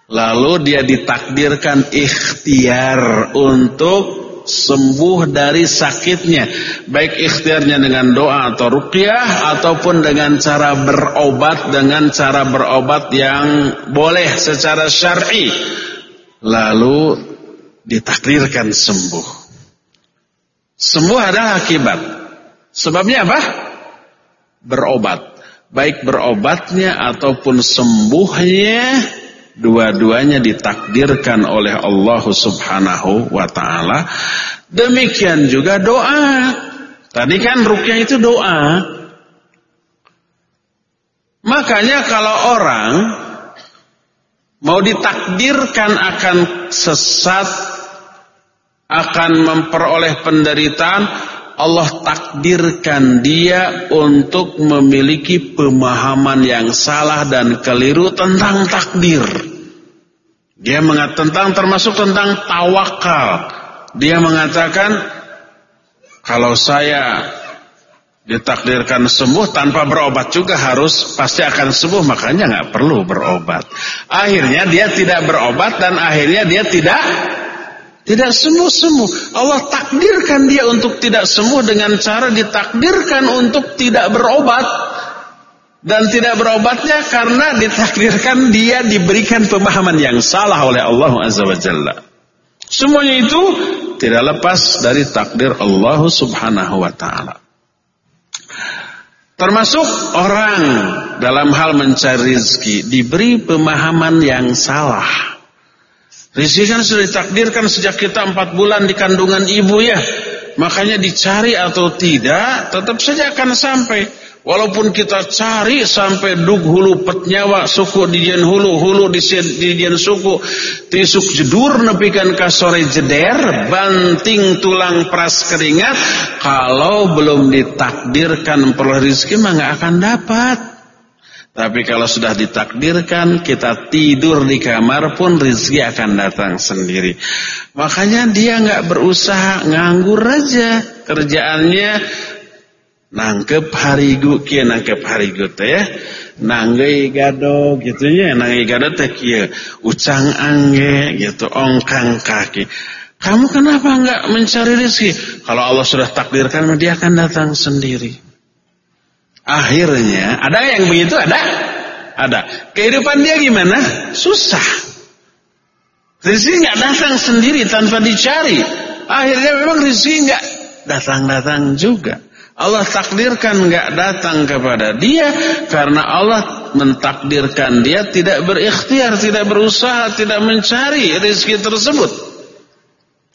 Lalu dia ditakdirkan ikhtiar untuk sembuh dari sakitnya. Baik ikhtiarnya dengan doa atau ruqyah ataupun dengan cara berobat dengan cara berobat yang boleh secara syar'i. Lalu ditakdirkan sembuh. Sembuh adalah akibat. Sebabnya apa? Berobat. Baik berobatnya ataupun sembuhnya dua-duanya ditakdirkan oleh Allah Subhanahu wa taala. Demikian juga doa. Tadi kan rukyah itu doa. Makanya kalau orang mau ditakdirkan akan sesat akan memperoleh penderitaan, Allah takdirkan dia untuk memiliki pemahaman yang salah dan keliru tentang takdir. Dia mengatakan tentang termasuk tentang tawakal. Dia mengatakan kalau saya ditakdirkan sembuh tanpa berobat juga harus pasti akan sembuh makanya nggak perlu berobat. Akhirnya dia tidak berobat dan akhirnya dia tidak tidak sembuh-sembuh. Allah takdirkan dia untuk tidak sembuh dengan cara ditakdirkan untuk tidak berobat. Dan tidak berobatnya karena ditakdirkan dia diberikan pemahaman yang salah oleh Allah Azza wa Jalla. Semuanya itu tidak lepas dari takdir Allah Subhanahu wa taala. Termasuk orang dalam hal mencari rezeki diberi pemahaman yang salah. Rezeki kan sudah ditakdirkan sejak kita empat bulan di kandungan ibu ya. Makanya dicari atau tidak tetap saja akan sampai. Walaupun kita cari sampai dug hulu petnyawa suku di jen hulu hulu di jen suku tisuk jedur nepikan kasore jeder banting tulang pras keringat kalau belum ditakdirkan perlu rezeki mah nggak akan dapat. Tapi kalau sudah ditakdirkan kita tidur di kamar pun rezeki akan datang sendiri. Makanya dia nggak berusaha nganggur aja kerjaannya nangkep harigu kia nangkep harigu teh ya. Nanggai gado gitu ya. Nanggai gado teh kia ucang angge gitu ongkang kaki. Kamu kenapa enggak mencari rezeki? Kalau Allah sudah takdirkan dia akan datang sendiri. Akhirnya ada yang begitu? Ada. Ada. Kehidupan dia gimana? Susah. Rezeki enggak datang sendiri tanpa dicari. Akhirnya memang rezeki enggak datang-datang juga Allah takdirkan nggak datang kepada dia karena Allah mentakdirkan dia tidak berikhtiar, tidak berusaha, tidak mencari rezeki tersebut.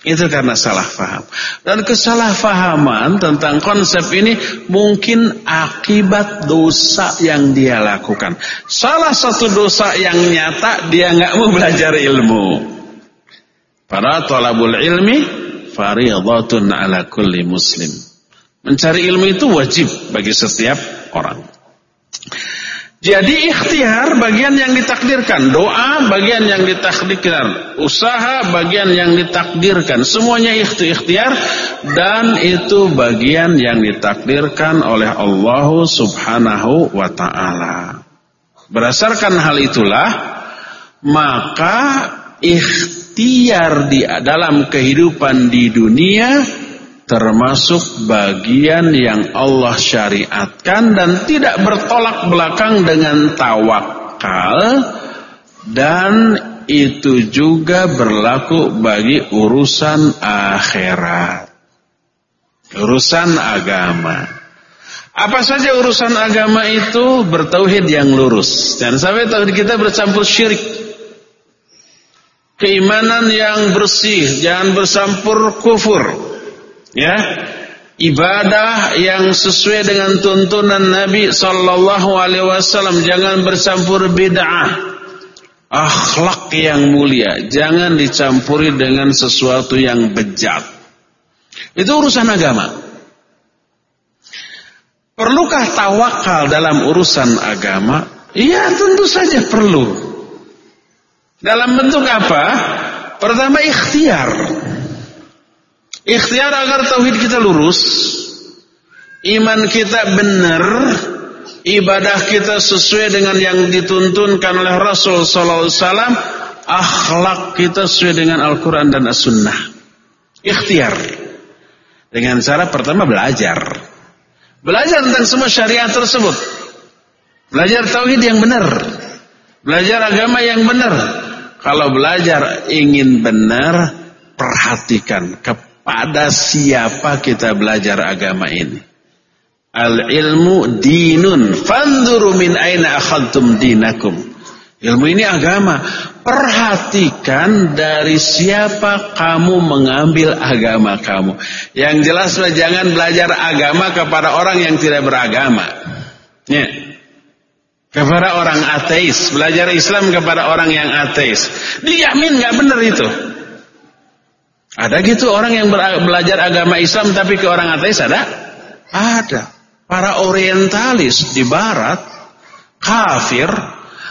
Itu karena salah faham. Dan kesalahfahaman tentang konsep ini mungkin akibat dosa yang dia lakukan. Salah satu dosa yang nyata dia nggak mau belajar ilmu. Para tolabul ilmi fariyadatun ala kulli muslim. Mencari ilmu itu wajib bagi setiap orang. Jadi ikhtiar bagian yang ditakdirkan, doa bagian yang ditakdirkan, usaha bagian yang ditakdirkan, semuanya ikhtiar dan itu bagian yang ditakdirkan oleh Allah Subhanahu wa taala. Berdasarkan hal itulah maka ikhtiar di dalam kehidupan di dunia termasuk bagian yang Allah syariatkan dan tidak bertolak belakang dengan tawakal dan itu juga berlaku bagi urusan akhirat. Urusan agama. Apa saja urusan agama itu? Bertauhid yang lurus. Dan sampai tauhid kita bercampur syirik. Keimanan yang bersih jangan bersampur kufur ya. Ibadah yang sesuai dengan tuntunan Nabi sallallahu alaihi wasallam. Jangan bercampur bid'ah. Akhlak yang mulia. Jangan dicampuri dengan sesuatu yang bejat. Itu urusan agama. Perlukah tawakal dalam urusan agama? Iya tentu saja perlu. Dalam bentuk apa? Pertama ikhtiar Ikhtiar agar tauhid kita lurus, iman kita benar, ibadah kita sesuai dengan yang dituntunkan oleh Rasul sallallahu alaihi wasallam, akhlak kita sesuai dengan Al-Qur'an dan As-Sunnah. Ikhtiar. Dengan cara pertama belajar. Belajar tentang semua syariat tersebut. Belajar tauhid yang benar. Belajar agama yang benar. Kalau belajar ingin benar, perhatikan pada siapa kita belajar agama ini. Al ilmu dinun fanzuru min aina akhadtum dinakum. Ilmu ini agama. Perhatikan dari siapa kamu mengambil agama kamu. Yang jelas jangan belajar agama kepada orang yang tidak beragama. Ya. Kepada orang ateis, belajar Islam kepada orang yang ateis. Dijamin nggak benar itu. Ada gitu orang yang belajar agama Islam tapi ke orang ateis ada? Ada. Para orientalis di barat kafir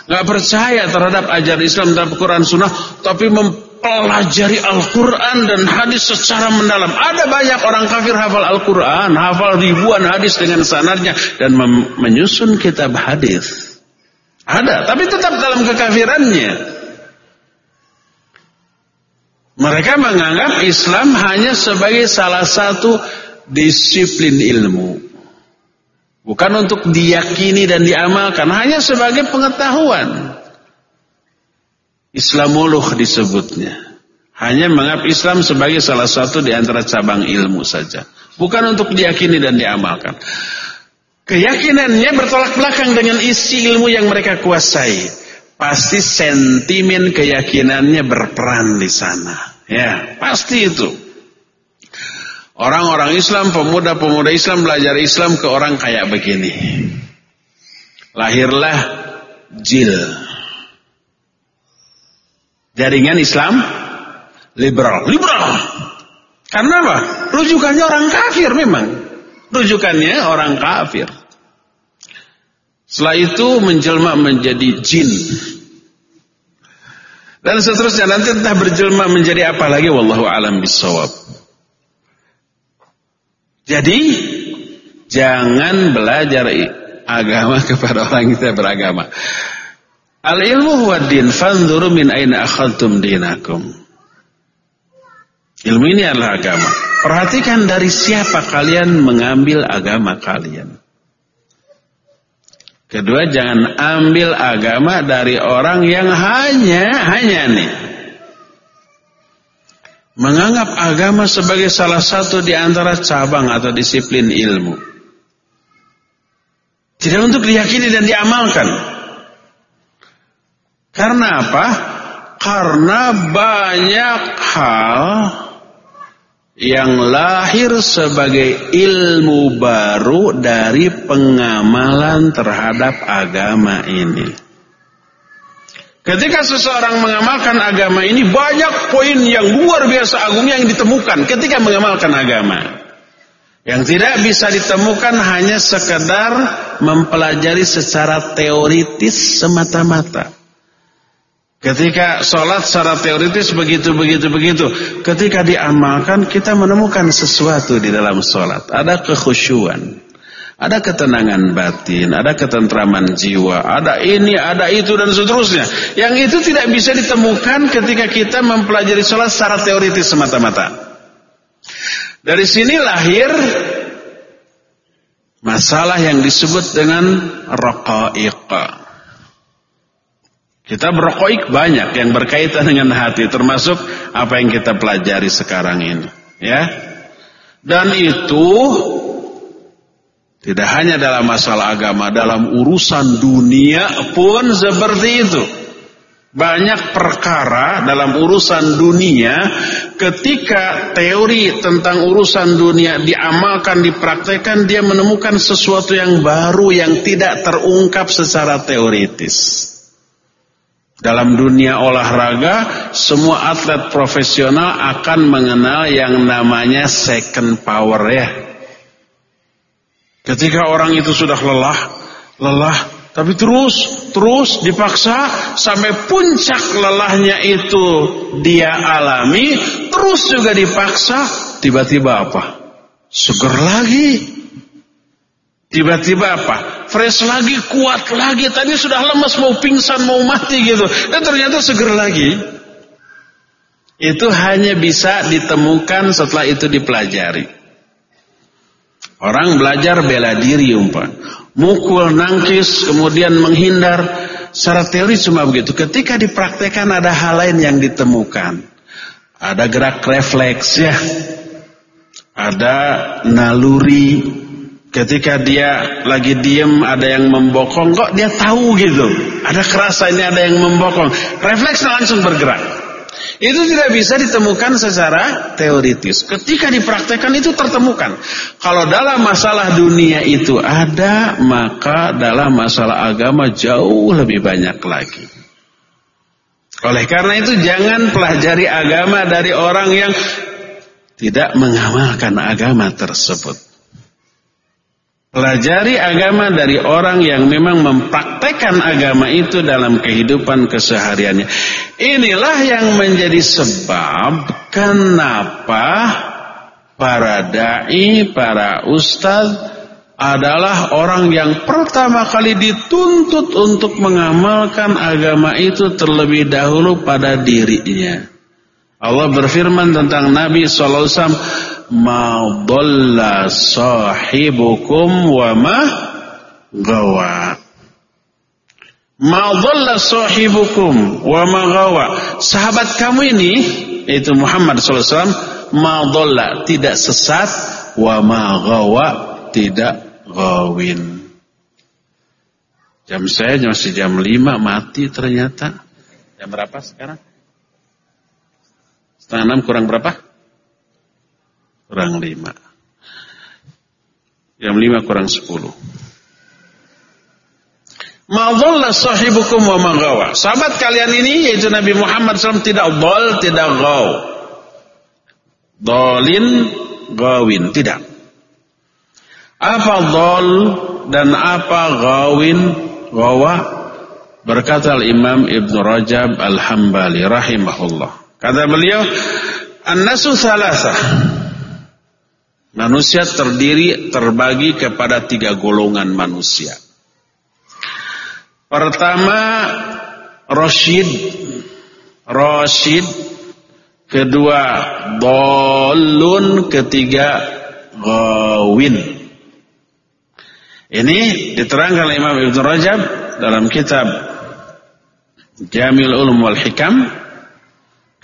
nggak percaya terhadap ajaran Islam dan Quran Sunnah tapi mempelajari Al-Quran dan hadis secara mendalam. Ada banyak orang kafir hafal Al-Quran, hafal ribuan hadis dengan sanarnya dan menyusun kitab hadis. Ada, tapi tetap dalam kekafirannya. Mereka menganggap Islam hanya sebagai salah satu disiplin ilmu. Bukan untuk diyakini dan diamalkan, hanya sebagai pengetahuan. Islamuluh disebutnya. Hanya menganggap Islam sebagai salah satu di antara cabang ilmu saja. Bukan untuk diyakini dan diamalkan. Keyakinannya bertolak belakang dengan isi ilmu yang mereka kuasai pasti sentimen keyakinannya berperan di sana. Ya, pasti itu. Orang-orang Islam, pemuda-pemuda Islam belajar Islam ke orang kayak begini. Lahirlah jil. Jaringan Islam liberal. Liberal. Karena apa? Rujukannya orang kafir memang. Rujukannya orang kafir. Setelah itu menjelma menjadi jin. Dan seterusnya nanti entah berjelma menjadi apa lagi wallahu alam bisawab. Jadi jangan belajar agama kepada orang tidak beragama. Al ilmu huwa din fanzuru min aina akhadtum dinakum. Ilmu ini adalah agama. Perhatikan dari siapa kalian mengambil agama kalian. Kedua, jangan ambil agama dari orang yang hanya, hanya nih. Menganggap agama sebagai salah satu di antara cabang atau disiplin ilmu. Tidak untuk diyakini dan diamalkan. Karena apa? Karena banyak hal yang lahir sebagai ilmu baru dari pengamalan terhadap agama ini. Ketika seseorang mengamalkan agama ini banyak poin yang luar biasa agung yang ditemukan ketika mengamalkan agama. Yang tidak bisa ditemukan hanya sekedar mempelajari secara teoritis semata-mata. Ketika sholat secara teoritis begitu, begitu, begitu. Ketika diamalkan kita menemukan sesuatu di dalam sholat. Ada kekhusyuan. Ada ketenangan batin. Ada ketentraman jiwa. Ada ini, ada itu dan seterusnya. Yang itu tidak bisa ditemukan ketika kita mempelajari sholat secara teoritis semata-mata. Dari sini lahir masalah yang disebut dengan raqaiqah. Kita berkoik banyak yang berkaitan dengan hati termasuk apa yang kita pelajari sekarang ini, ya. Dan itu tidak hanya dalam masalah agama, dalam urusan dunia pun seperti itu. Banyak perkara dalam urusan dunia ketika teori tentang urusan dunia diamalkan, dipraktekkan, dia menemukan sesuatu yang baru yang tidak terungkap secara teoritis. Dalam dunia olahraga, semua atlet profesional akan mengenal yang namanya second power ya. Ketika orang itu sudah lelah, lelah, tapi terus, terus dipaksa sampai puncak lelahnya itu dia alami, terus juga dipaksa, tiba-tiba apa? Seger lagi. Tiba-tiba apa? fresh lagi, kuat lagi. Tadi sudah lemas, mau pingsan, mau mati gitu. Dan ternyata seger lagi. Itu hanya bisa ditemukan setelah itu dipelajari. Orang belajar bela diri umpan. Mukul, nangkis, kemudian menghindar. Secara teori cuma begitu. Ketika dipraktekkan ada hal lain yang ditemukan. Ada gerak refleks ya. Ada naluri Ketika dia lagi diem ada yang membokong kok dia tahu gitu. Ada kerasa ini ada yang membokong. Refleksnya langsung bergerak. Itu tidak bisa ditemukan secara teoritis. Ketika dipraktekkan itu tertemukan. Kalau dalam masalah dunia itu ada, maka dalam masalah agama jauh lebih banyak lagi. Oleh karena itu jangan pelajari agama dari orang yang tidak mengamalkan agama tersebut. Pelajari agama dari orang yang memang mempraktekkan agama itu dalam kehidupan kesehariannya. Inilah yang menjadi sebab kenapa para dai, para ustadz adalah orang yang pertama kali dituntut untuk mengamalkan agama itu terlebih dahulu pada dirinya. Allah berfirman tentang Nabi sallallahu alaihi wasallam ma dhalla sahibukum wa ma gawa. Ma dhalla sahibukum wa ma gawa. Sahabat kamu ini yaitu Muhammad sallallahu alaihi wasallam ma dhalla tidak sesat wa ma gawa tidak gawin. Jam saya masih jam 5 mati ternyata. Jam berapa sekarang? Setengah enam kurang berapa? kurang lima. Yang lima kurang sepuluh. Ma'adhallah sahibukum wa maghawa. Sahabat kalian ini yaitu Nabi Muhammad SAW tidak dol, tidak gaw. Dolin, gawin, tidak. Apa dol dan apa gawin, gawa? Berkata Imam Ibn Rajab Al-Hambali rahimahullah. Kata beliau, An-nasu. Manusia terdiri terbagi kepada tiga golongan manusia. Pertama, Rashid. Rashid. Kedua, Dolun. Ketiga, Gawin. Ini diterangkan oleh Imam Ibn Rajab dalam kitab Jamil Ulum wal Hikam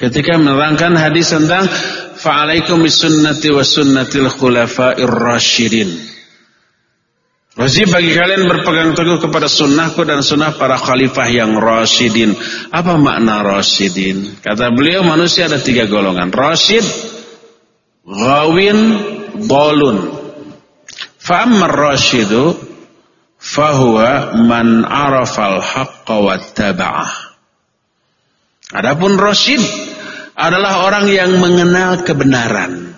ketika menerangkan hadis tentang fa'alaikum bisunnati wa sunnatil khulafa'ir rasyidin. Wajib bagi kalian berpegang teguh kepada sunnahku dan sunnah para khalifah yang rasyidin. Apa makna rasyidin? Kata beliau manusia ada tiga golongan. Rasyid, gawin, dolun. Fa'ammar rasyidu fahuwa man arafal haqqa wa taba'ah. Adapun rasyid adalah orang yang mengenal kebenaran.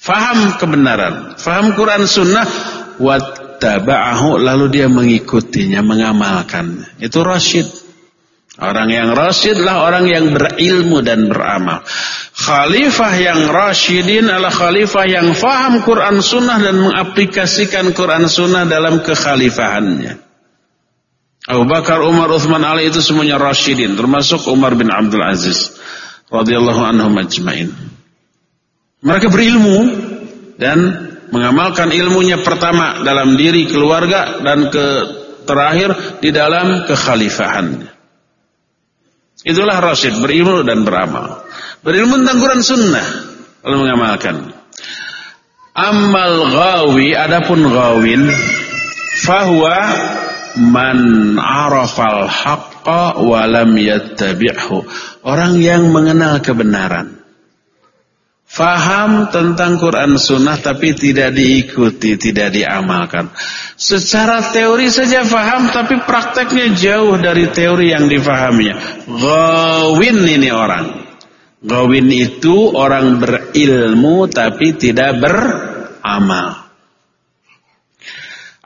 Faham kebenaran, faham Quran Sunnah, wattaba'ahu lalu dia mengikutinya, mengamalkan. Itu rasyid. Orang yang rasyidlah orang yang berilmu dan beramal. Khalifah yang rasyidin adalah khalifah yang faham Quran Sunnah dan mengaplikasikan Quran Sunnah dalam kekhalifahannya. Abu Bakar, Umar, Uthman, Ali itu semuanya rasyidin. Termasuk Umar bin Abdul Aziz radhiyallahu anhum ajmain. Mereka berilmu dan mengamalkan ilmunya pertama dalam diri keluarga dan ke terakhir di dalam kekhalifahannya. Itulah rasyid, berilmu dan beramal. Berilmu tentang Quran sunnah lalu mengamalkan. Amal gawi adapun gawin fahuwa man arafal haqqa wa yattabi'hu Orang yang mengenal kebenaran. Faham tentang Quran Sunnah tapi tidak diikuti, tidak diamalkan. Secara teori saja faham tapi prakteknya jauh dari teori yang difahaminya. Gawin ini orang. Gawin itu orang berilmu tapi tidak beramal.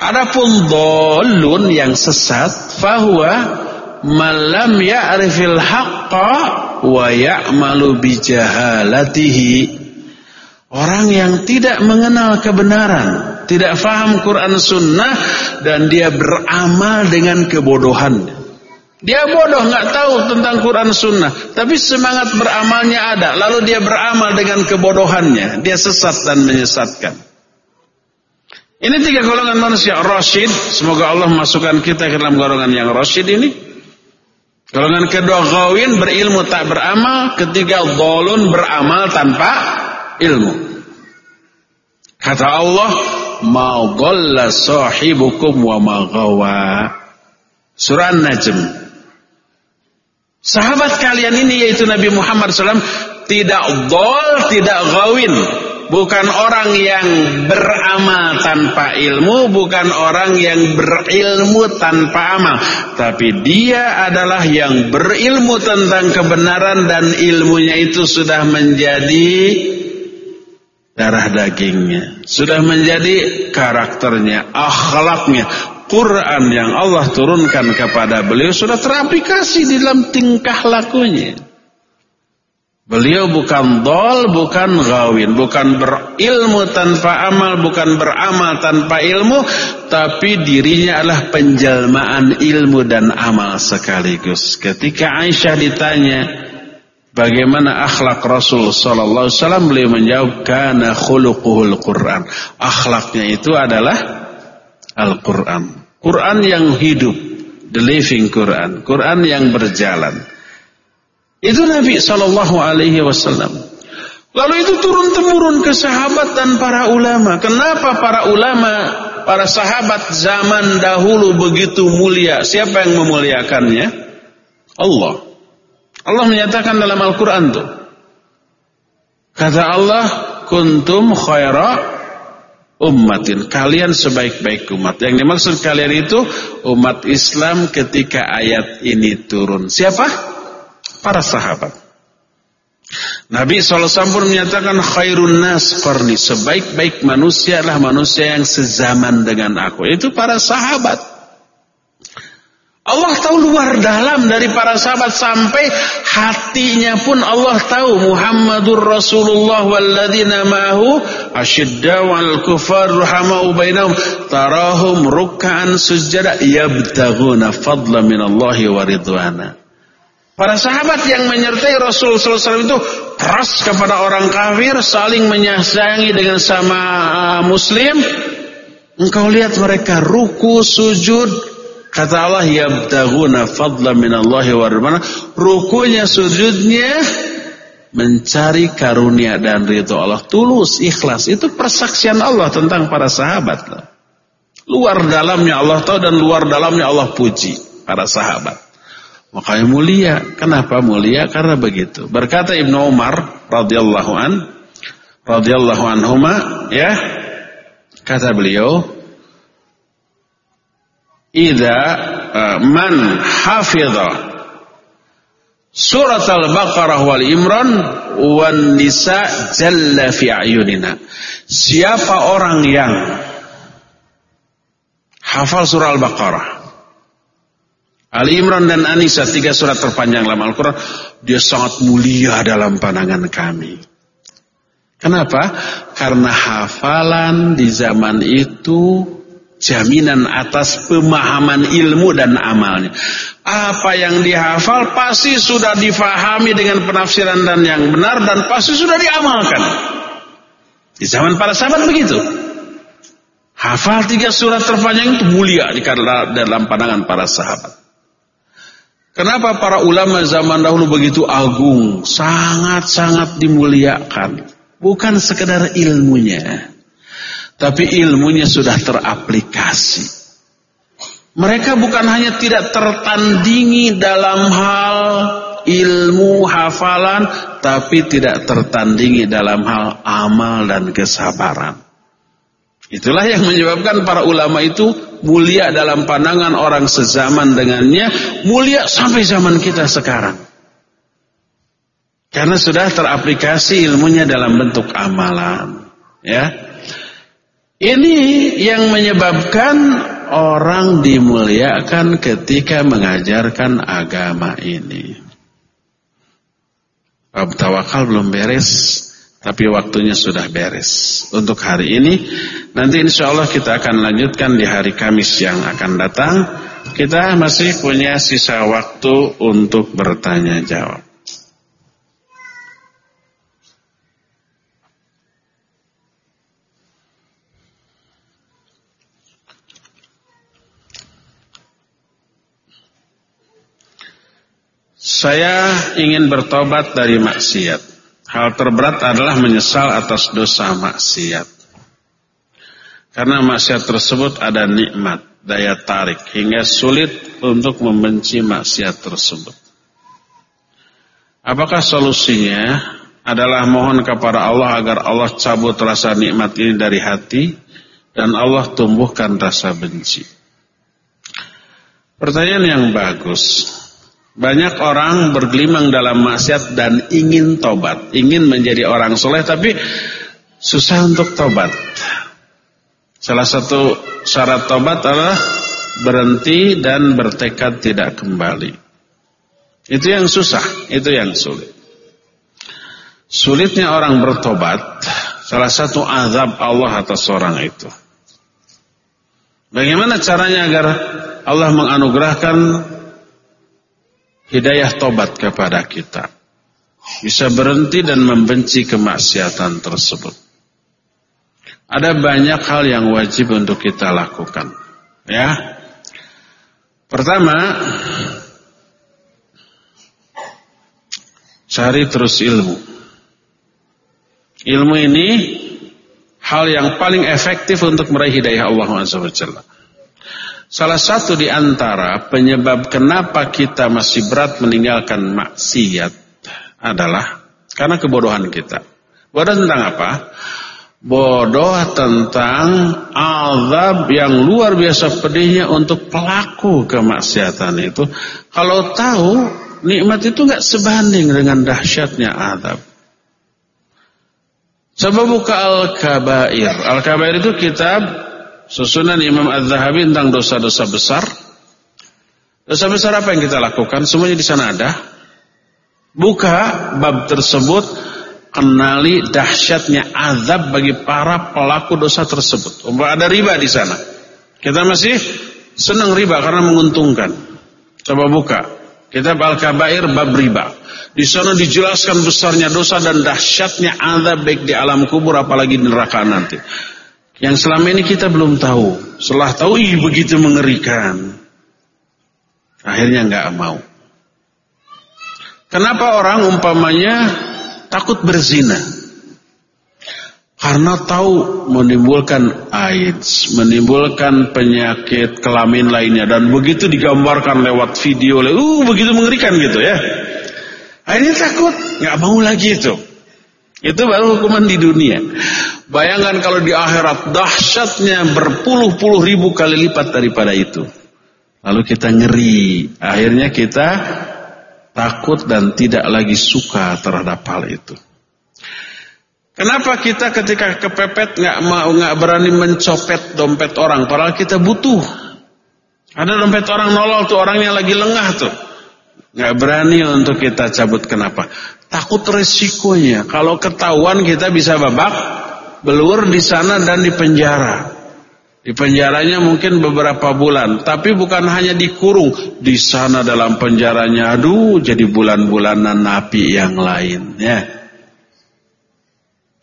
Adapun dolun yang sesat, fahuwa malam ya'rifil haqqa wa ya'malu bijahalatihi orang yang tidak mengenal kebenaran tidak faham Quran sunnah dan dia beramal dengan kebodohan. Dia bodoh nggak tahu tentang Quran sunnah tapi semangat beramalnya ada lalu dia beramal dengan kebodohannya. Dia sesat dan menyesatkan. Ini tiga golongan manusia. Rashid semoga Allah masukkan kita ke dalam golongan yang Rashid ini Golongan kedua gawin berilmu tak beramal, ketiga dolun beramal tanpa ilmu. Kata Allah, "Ma dhalla sahibukum wa ma gawa." Surah An-Najm. Sahabat kalian ini yaitu Nabi Muhammad SAW tidak dol, tidak gawin. Bukan orang yang beramal tanpa ilmu, bukan orang yang berilmu tanpa amal, tapi dia adalah yang berilmu tentang kebenaran dan ilmunya itu sudah menjadi darah dagingnya. Sudah menjadi karakternya, akhlaknya. Quran yang Allah turunkan kepada beliau sudah teraplikasi di dalam tingkah lakunya. Beliau bukan dol, bukan gawin, bukan berilmu tanpa amal, bukan beramal tanpa ilmu, tapi dirinya adalah penjelmaan ilmu dan amal sekaligus. Ketika Aisyah ditanya, bagaimana akhlak Rasul sallallahu alaihi wasallam, beliau menjawab, "Kana khuluquhul Quran." Akhlaknya itu adalah Al-Quran. Quran yang hidup, the living Quran, Quran yang berjalan. Itu Nabi Shallallahu Alaihi Wasallam. Lalu itu turun temurun ke sahabat dan para ulama. Kenapa para ulama, para sahabat zaman dahulu begitu mulia? Siapa yang memuliakannya? Allah. Allah menyatakan dalam Al-Quran tuh. Kata Allah, kuntum khaira ummatin. Kalian sebaik-baik umat. Yang dimaksud kalian itu umat Islam ketika ayat ini turun. Siapa? Para sahabat. Nabi SAW pun menyatakan khairun nas qarni. Sebaik-baik manusia adalah manusia yang sezaman dengan aku. Itu para sahabat. Allah tahu luar dalam dari para sahabat sampai hatinya pun Allah tahu Muhammadur Rasulullah walladzina ma'ahu asyidda wal kufar rahamau bainahum tarahum ruk'an sujada yabtaguna fadla minallahi wa ridwana Para sahabat yang menyertai Rasul SAW itu keras kepada orang kafir, saling menyayangi dengan sama uh, Muslim. Engkau lihat mereka ruku, sujud. Kata Allah, yabtaguna fadla minallahi wa ridwana. Rukunya, sujudnya mencari karunia dan ridho Allah. Tulus, ikhlas. Itu persaksian Allah tentang para sahabat. Luar dalamnya Allah tahu dan luar dalamnya Allah puji para sahabat. Makanya mulia. Kenapa mulia? Karena begitu. Berkata Ibnu Umar radhiyallahu an radhiyallahu anhuma ya kata beliau Idza uh, man hafidha surat al-Baqarah wal Imran wan nisa jalla fi ayunina. Siapa orang yang hafal surah Al-Baqarah Ali Imran dan Anisa, tiga surat terpanjang dalam Al-Quran, dia sangat mulia dalam pandangan kami. Kenapa? Karena hafalan di zaman itu jaminan atas pemahaman ilmu dan amalnya. Apa yang dihafal pasti sudah difahami dengan penafsiran dan yang benar dan pasti sudah diamalkan. Di zaman para sahabat begitu. Hafal tiga surat terpanjang itu mulia dalam pandangan para sahabat. Kenapa para ulama zaman dahulu begitu agung, sangat-sangat dimuliakan? Bukan sekedar ilmunya, tapi ilmunya sudah teraplikasi. Mereka bukan hanya tidak tertandingi dalam hal ilmu hafalan, tapi tidak tertandingi dalam hal amal dan kesabaran. Itulah yang menyebabkan para ulama itu mulia dalam pandangan orang sezaman dengannya, mulia sampai zaman kita sekarang. Karena sudah teraplikasi ilmunya dalam bentuk amalan, ya. Ini yang menyebabkan orang dimuliakan ketika mengajarkan agama ini. Bab tawakal belum beres. Tapi waktunya sudah beres untuk hari ini. Nanti insya Allah kita akan lanjutkan di hari Kamis yang akan datang. Kita masih punya sisa waktu untuk bertanya jawab. Saya ingin bertobat dari maksiat. Hal terberat adalah menyesal atas dosa maksiat. Karena maksiat tersebut ada nikmat, daya tarik, hingga sulit untuk membenci maksiat tersebut. Apakah solusinya adalah mohon kepada Allah agar Allah cabut rasa nikmat ini dari hati dan Allah tumbuhkan rasa benci. Pertanyaan yang bagus. Banyak orang bergelimang dalam maksiat dan ingin tobat, ingin menjadi orang soleh, tapi susah untuk tobat. Salah satu syarat tobat adalah berhenti dan bertekad tidak kembali. Itu yang susah, itu yang sulit. Sulitnya orang bertobat salah satu azab Allah atas orang itu. Bagaimana caranya agar Allah menganugerahkan hidayah tobat kepada kita? Bisa berhenti dan membenci kemaksiatan tersebut. Ada banyak hal yang wajib untuk kita lakukan. Ya. Pertama, cari terus ilmu. Ilmu ini hal yang paling efektif untuk meraih hidayah Allah SWT. Salah satu di antara penyebab kenapa kita masih berat meninggalkan maksiat adalah karena kebodohan kita. Bodoh tentang apa? Bodoh tentang azab yang luar biasa pedihnya untuk pelaku kemaksiatan itu. Kalau tahu nikmat itu nggak sebanding dengan dahsyatnya azab. Coba buka Al-Kabair. Al-Kabair itu kitab susunan Imam Az-Zahabi tentang dosa-dosa besar. Dosa besar apa yang kita lakukan? Semuanya di sana ada. Buka bab tersebut, kenali dahsyatnya azab bagi para pelaku dosa tersebut. Ada riba di sana. Kita masih senang riba karena menguntungkan. Coba buka. Kitab Al-Kabair bab riba. Di sana dijelaskan besarnya dosa dan dahsyatnya azab baik di alam kubur apalagi neraka nanti. Yang selama ini kita belum tahu. Setelah tahu, ih begitu mengerikan. Akhirnya nggak mau. Kenapa orang umpamanya takut berzina? Karena tahu menimbulkan AIDS, menimbulkan penyakit kelamin lainnya dan begitu digambarkan lewat video, uh begitu mengerikan gitu ya. Akhirnya takut, nggak mau lagi itu. Itu baru hukuman di dunia. Bayangkan kalau di akhirat dahsyatnya berpuluh-puluh ribu kali lipat daripada itu. Lalu kita ngeri, akhirnya kita takut dan tidak lagi suka terhadap hal itu. Kenapa kita ketika kepepet nggak mau nggak berani mencopet dompet orang, padahal kita butuh. Ada dompet orang nolol tuh orangnya lagi lengah tuh. Nggak berani untuk kita cabut kenapa? Takut resikonya. Kalau ketahuan kita bisa babak belur di sana dan di penjara. Di penjaranya mungkin beberapa bulan, tapi bukan hanya dikurung di sana dalam penjaranya. Aduh, jadi bulan-bulanan napi yang lain, ya.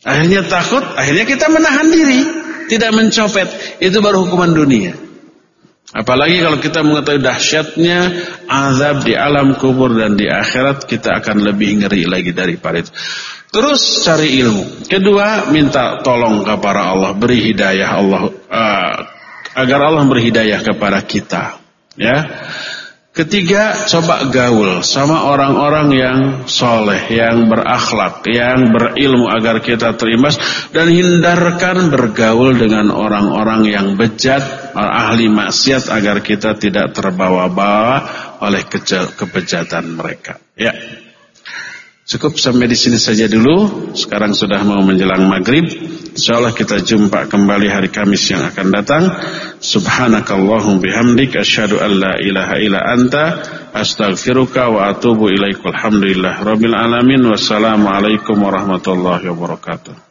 Akhirnya takut, akhirnya kita menahan diri, tidak mencopet. Itu baru hukuman dunia. Apalagi kalau kita mengetahui dahsyatnya azab di alam kubur dan di akhirat kita akan lebih ngeri lagi daripada itu. Terus cari ilmu. Kedua, minta tolong kepada Allah, beri hidayah Allah uh, agar Allah beri hidayah kepada kita. Ya. Ketiga, coba gaul sama orang-orang yang soleh, yang berakhlak, yang berilmu agar kita terimbas dan hindarkan bergaul dengan orang-orang yang bejat, ahli maksiat agar kita tidak terbawa-bawa oleh kebejatan mereka. Ya. Cukup sampai di sini saja dulu. Sekarang sudah mau menjelang maghrib. Insyaallah kita jumpa kembali hari Kamis yang akan datang. Subhanakallahum bihamdik asyhadu an la ilaha illa anta astaghfiruka wa atubu ilaika. Alhamdulillah rabbil alamin. Wassalamualaikum warahmatullahi wabarakatuh.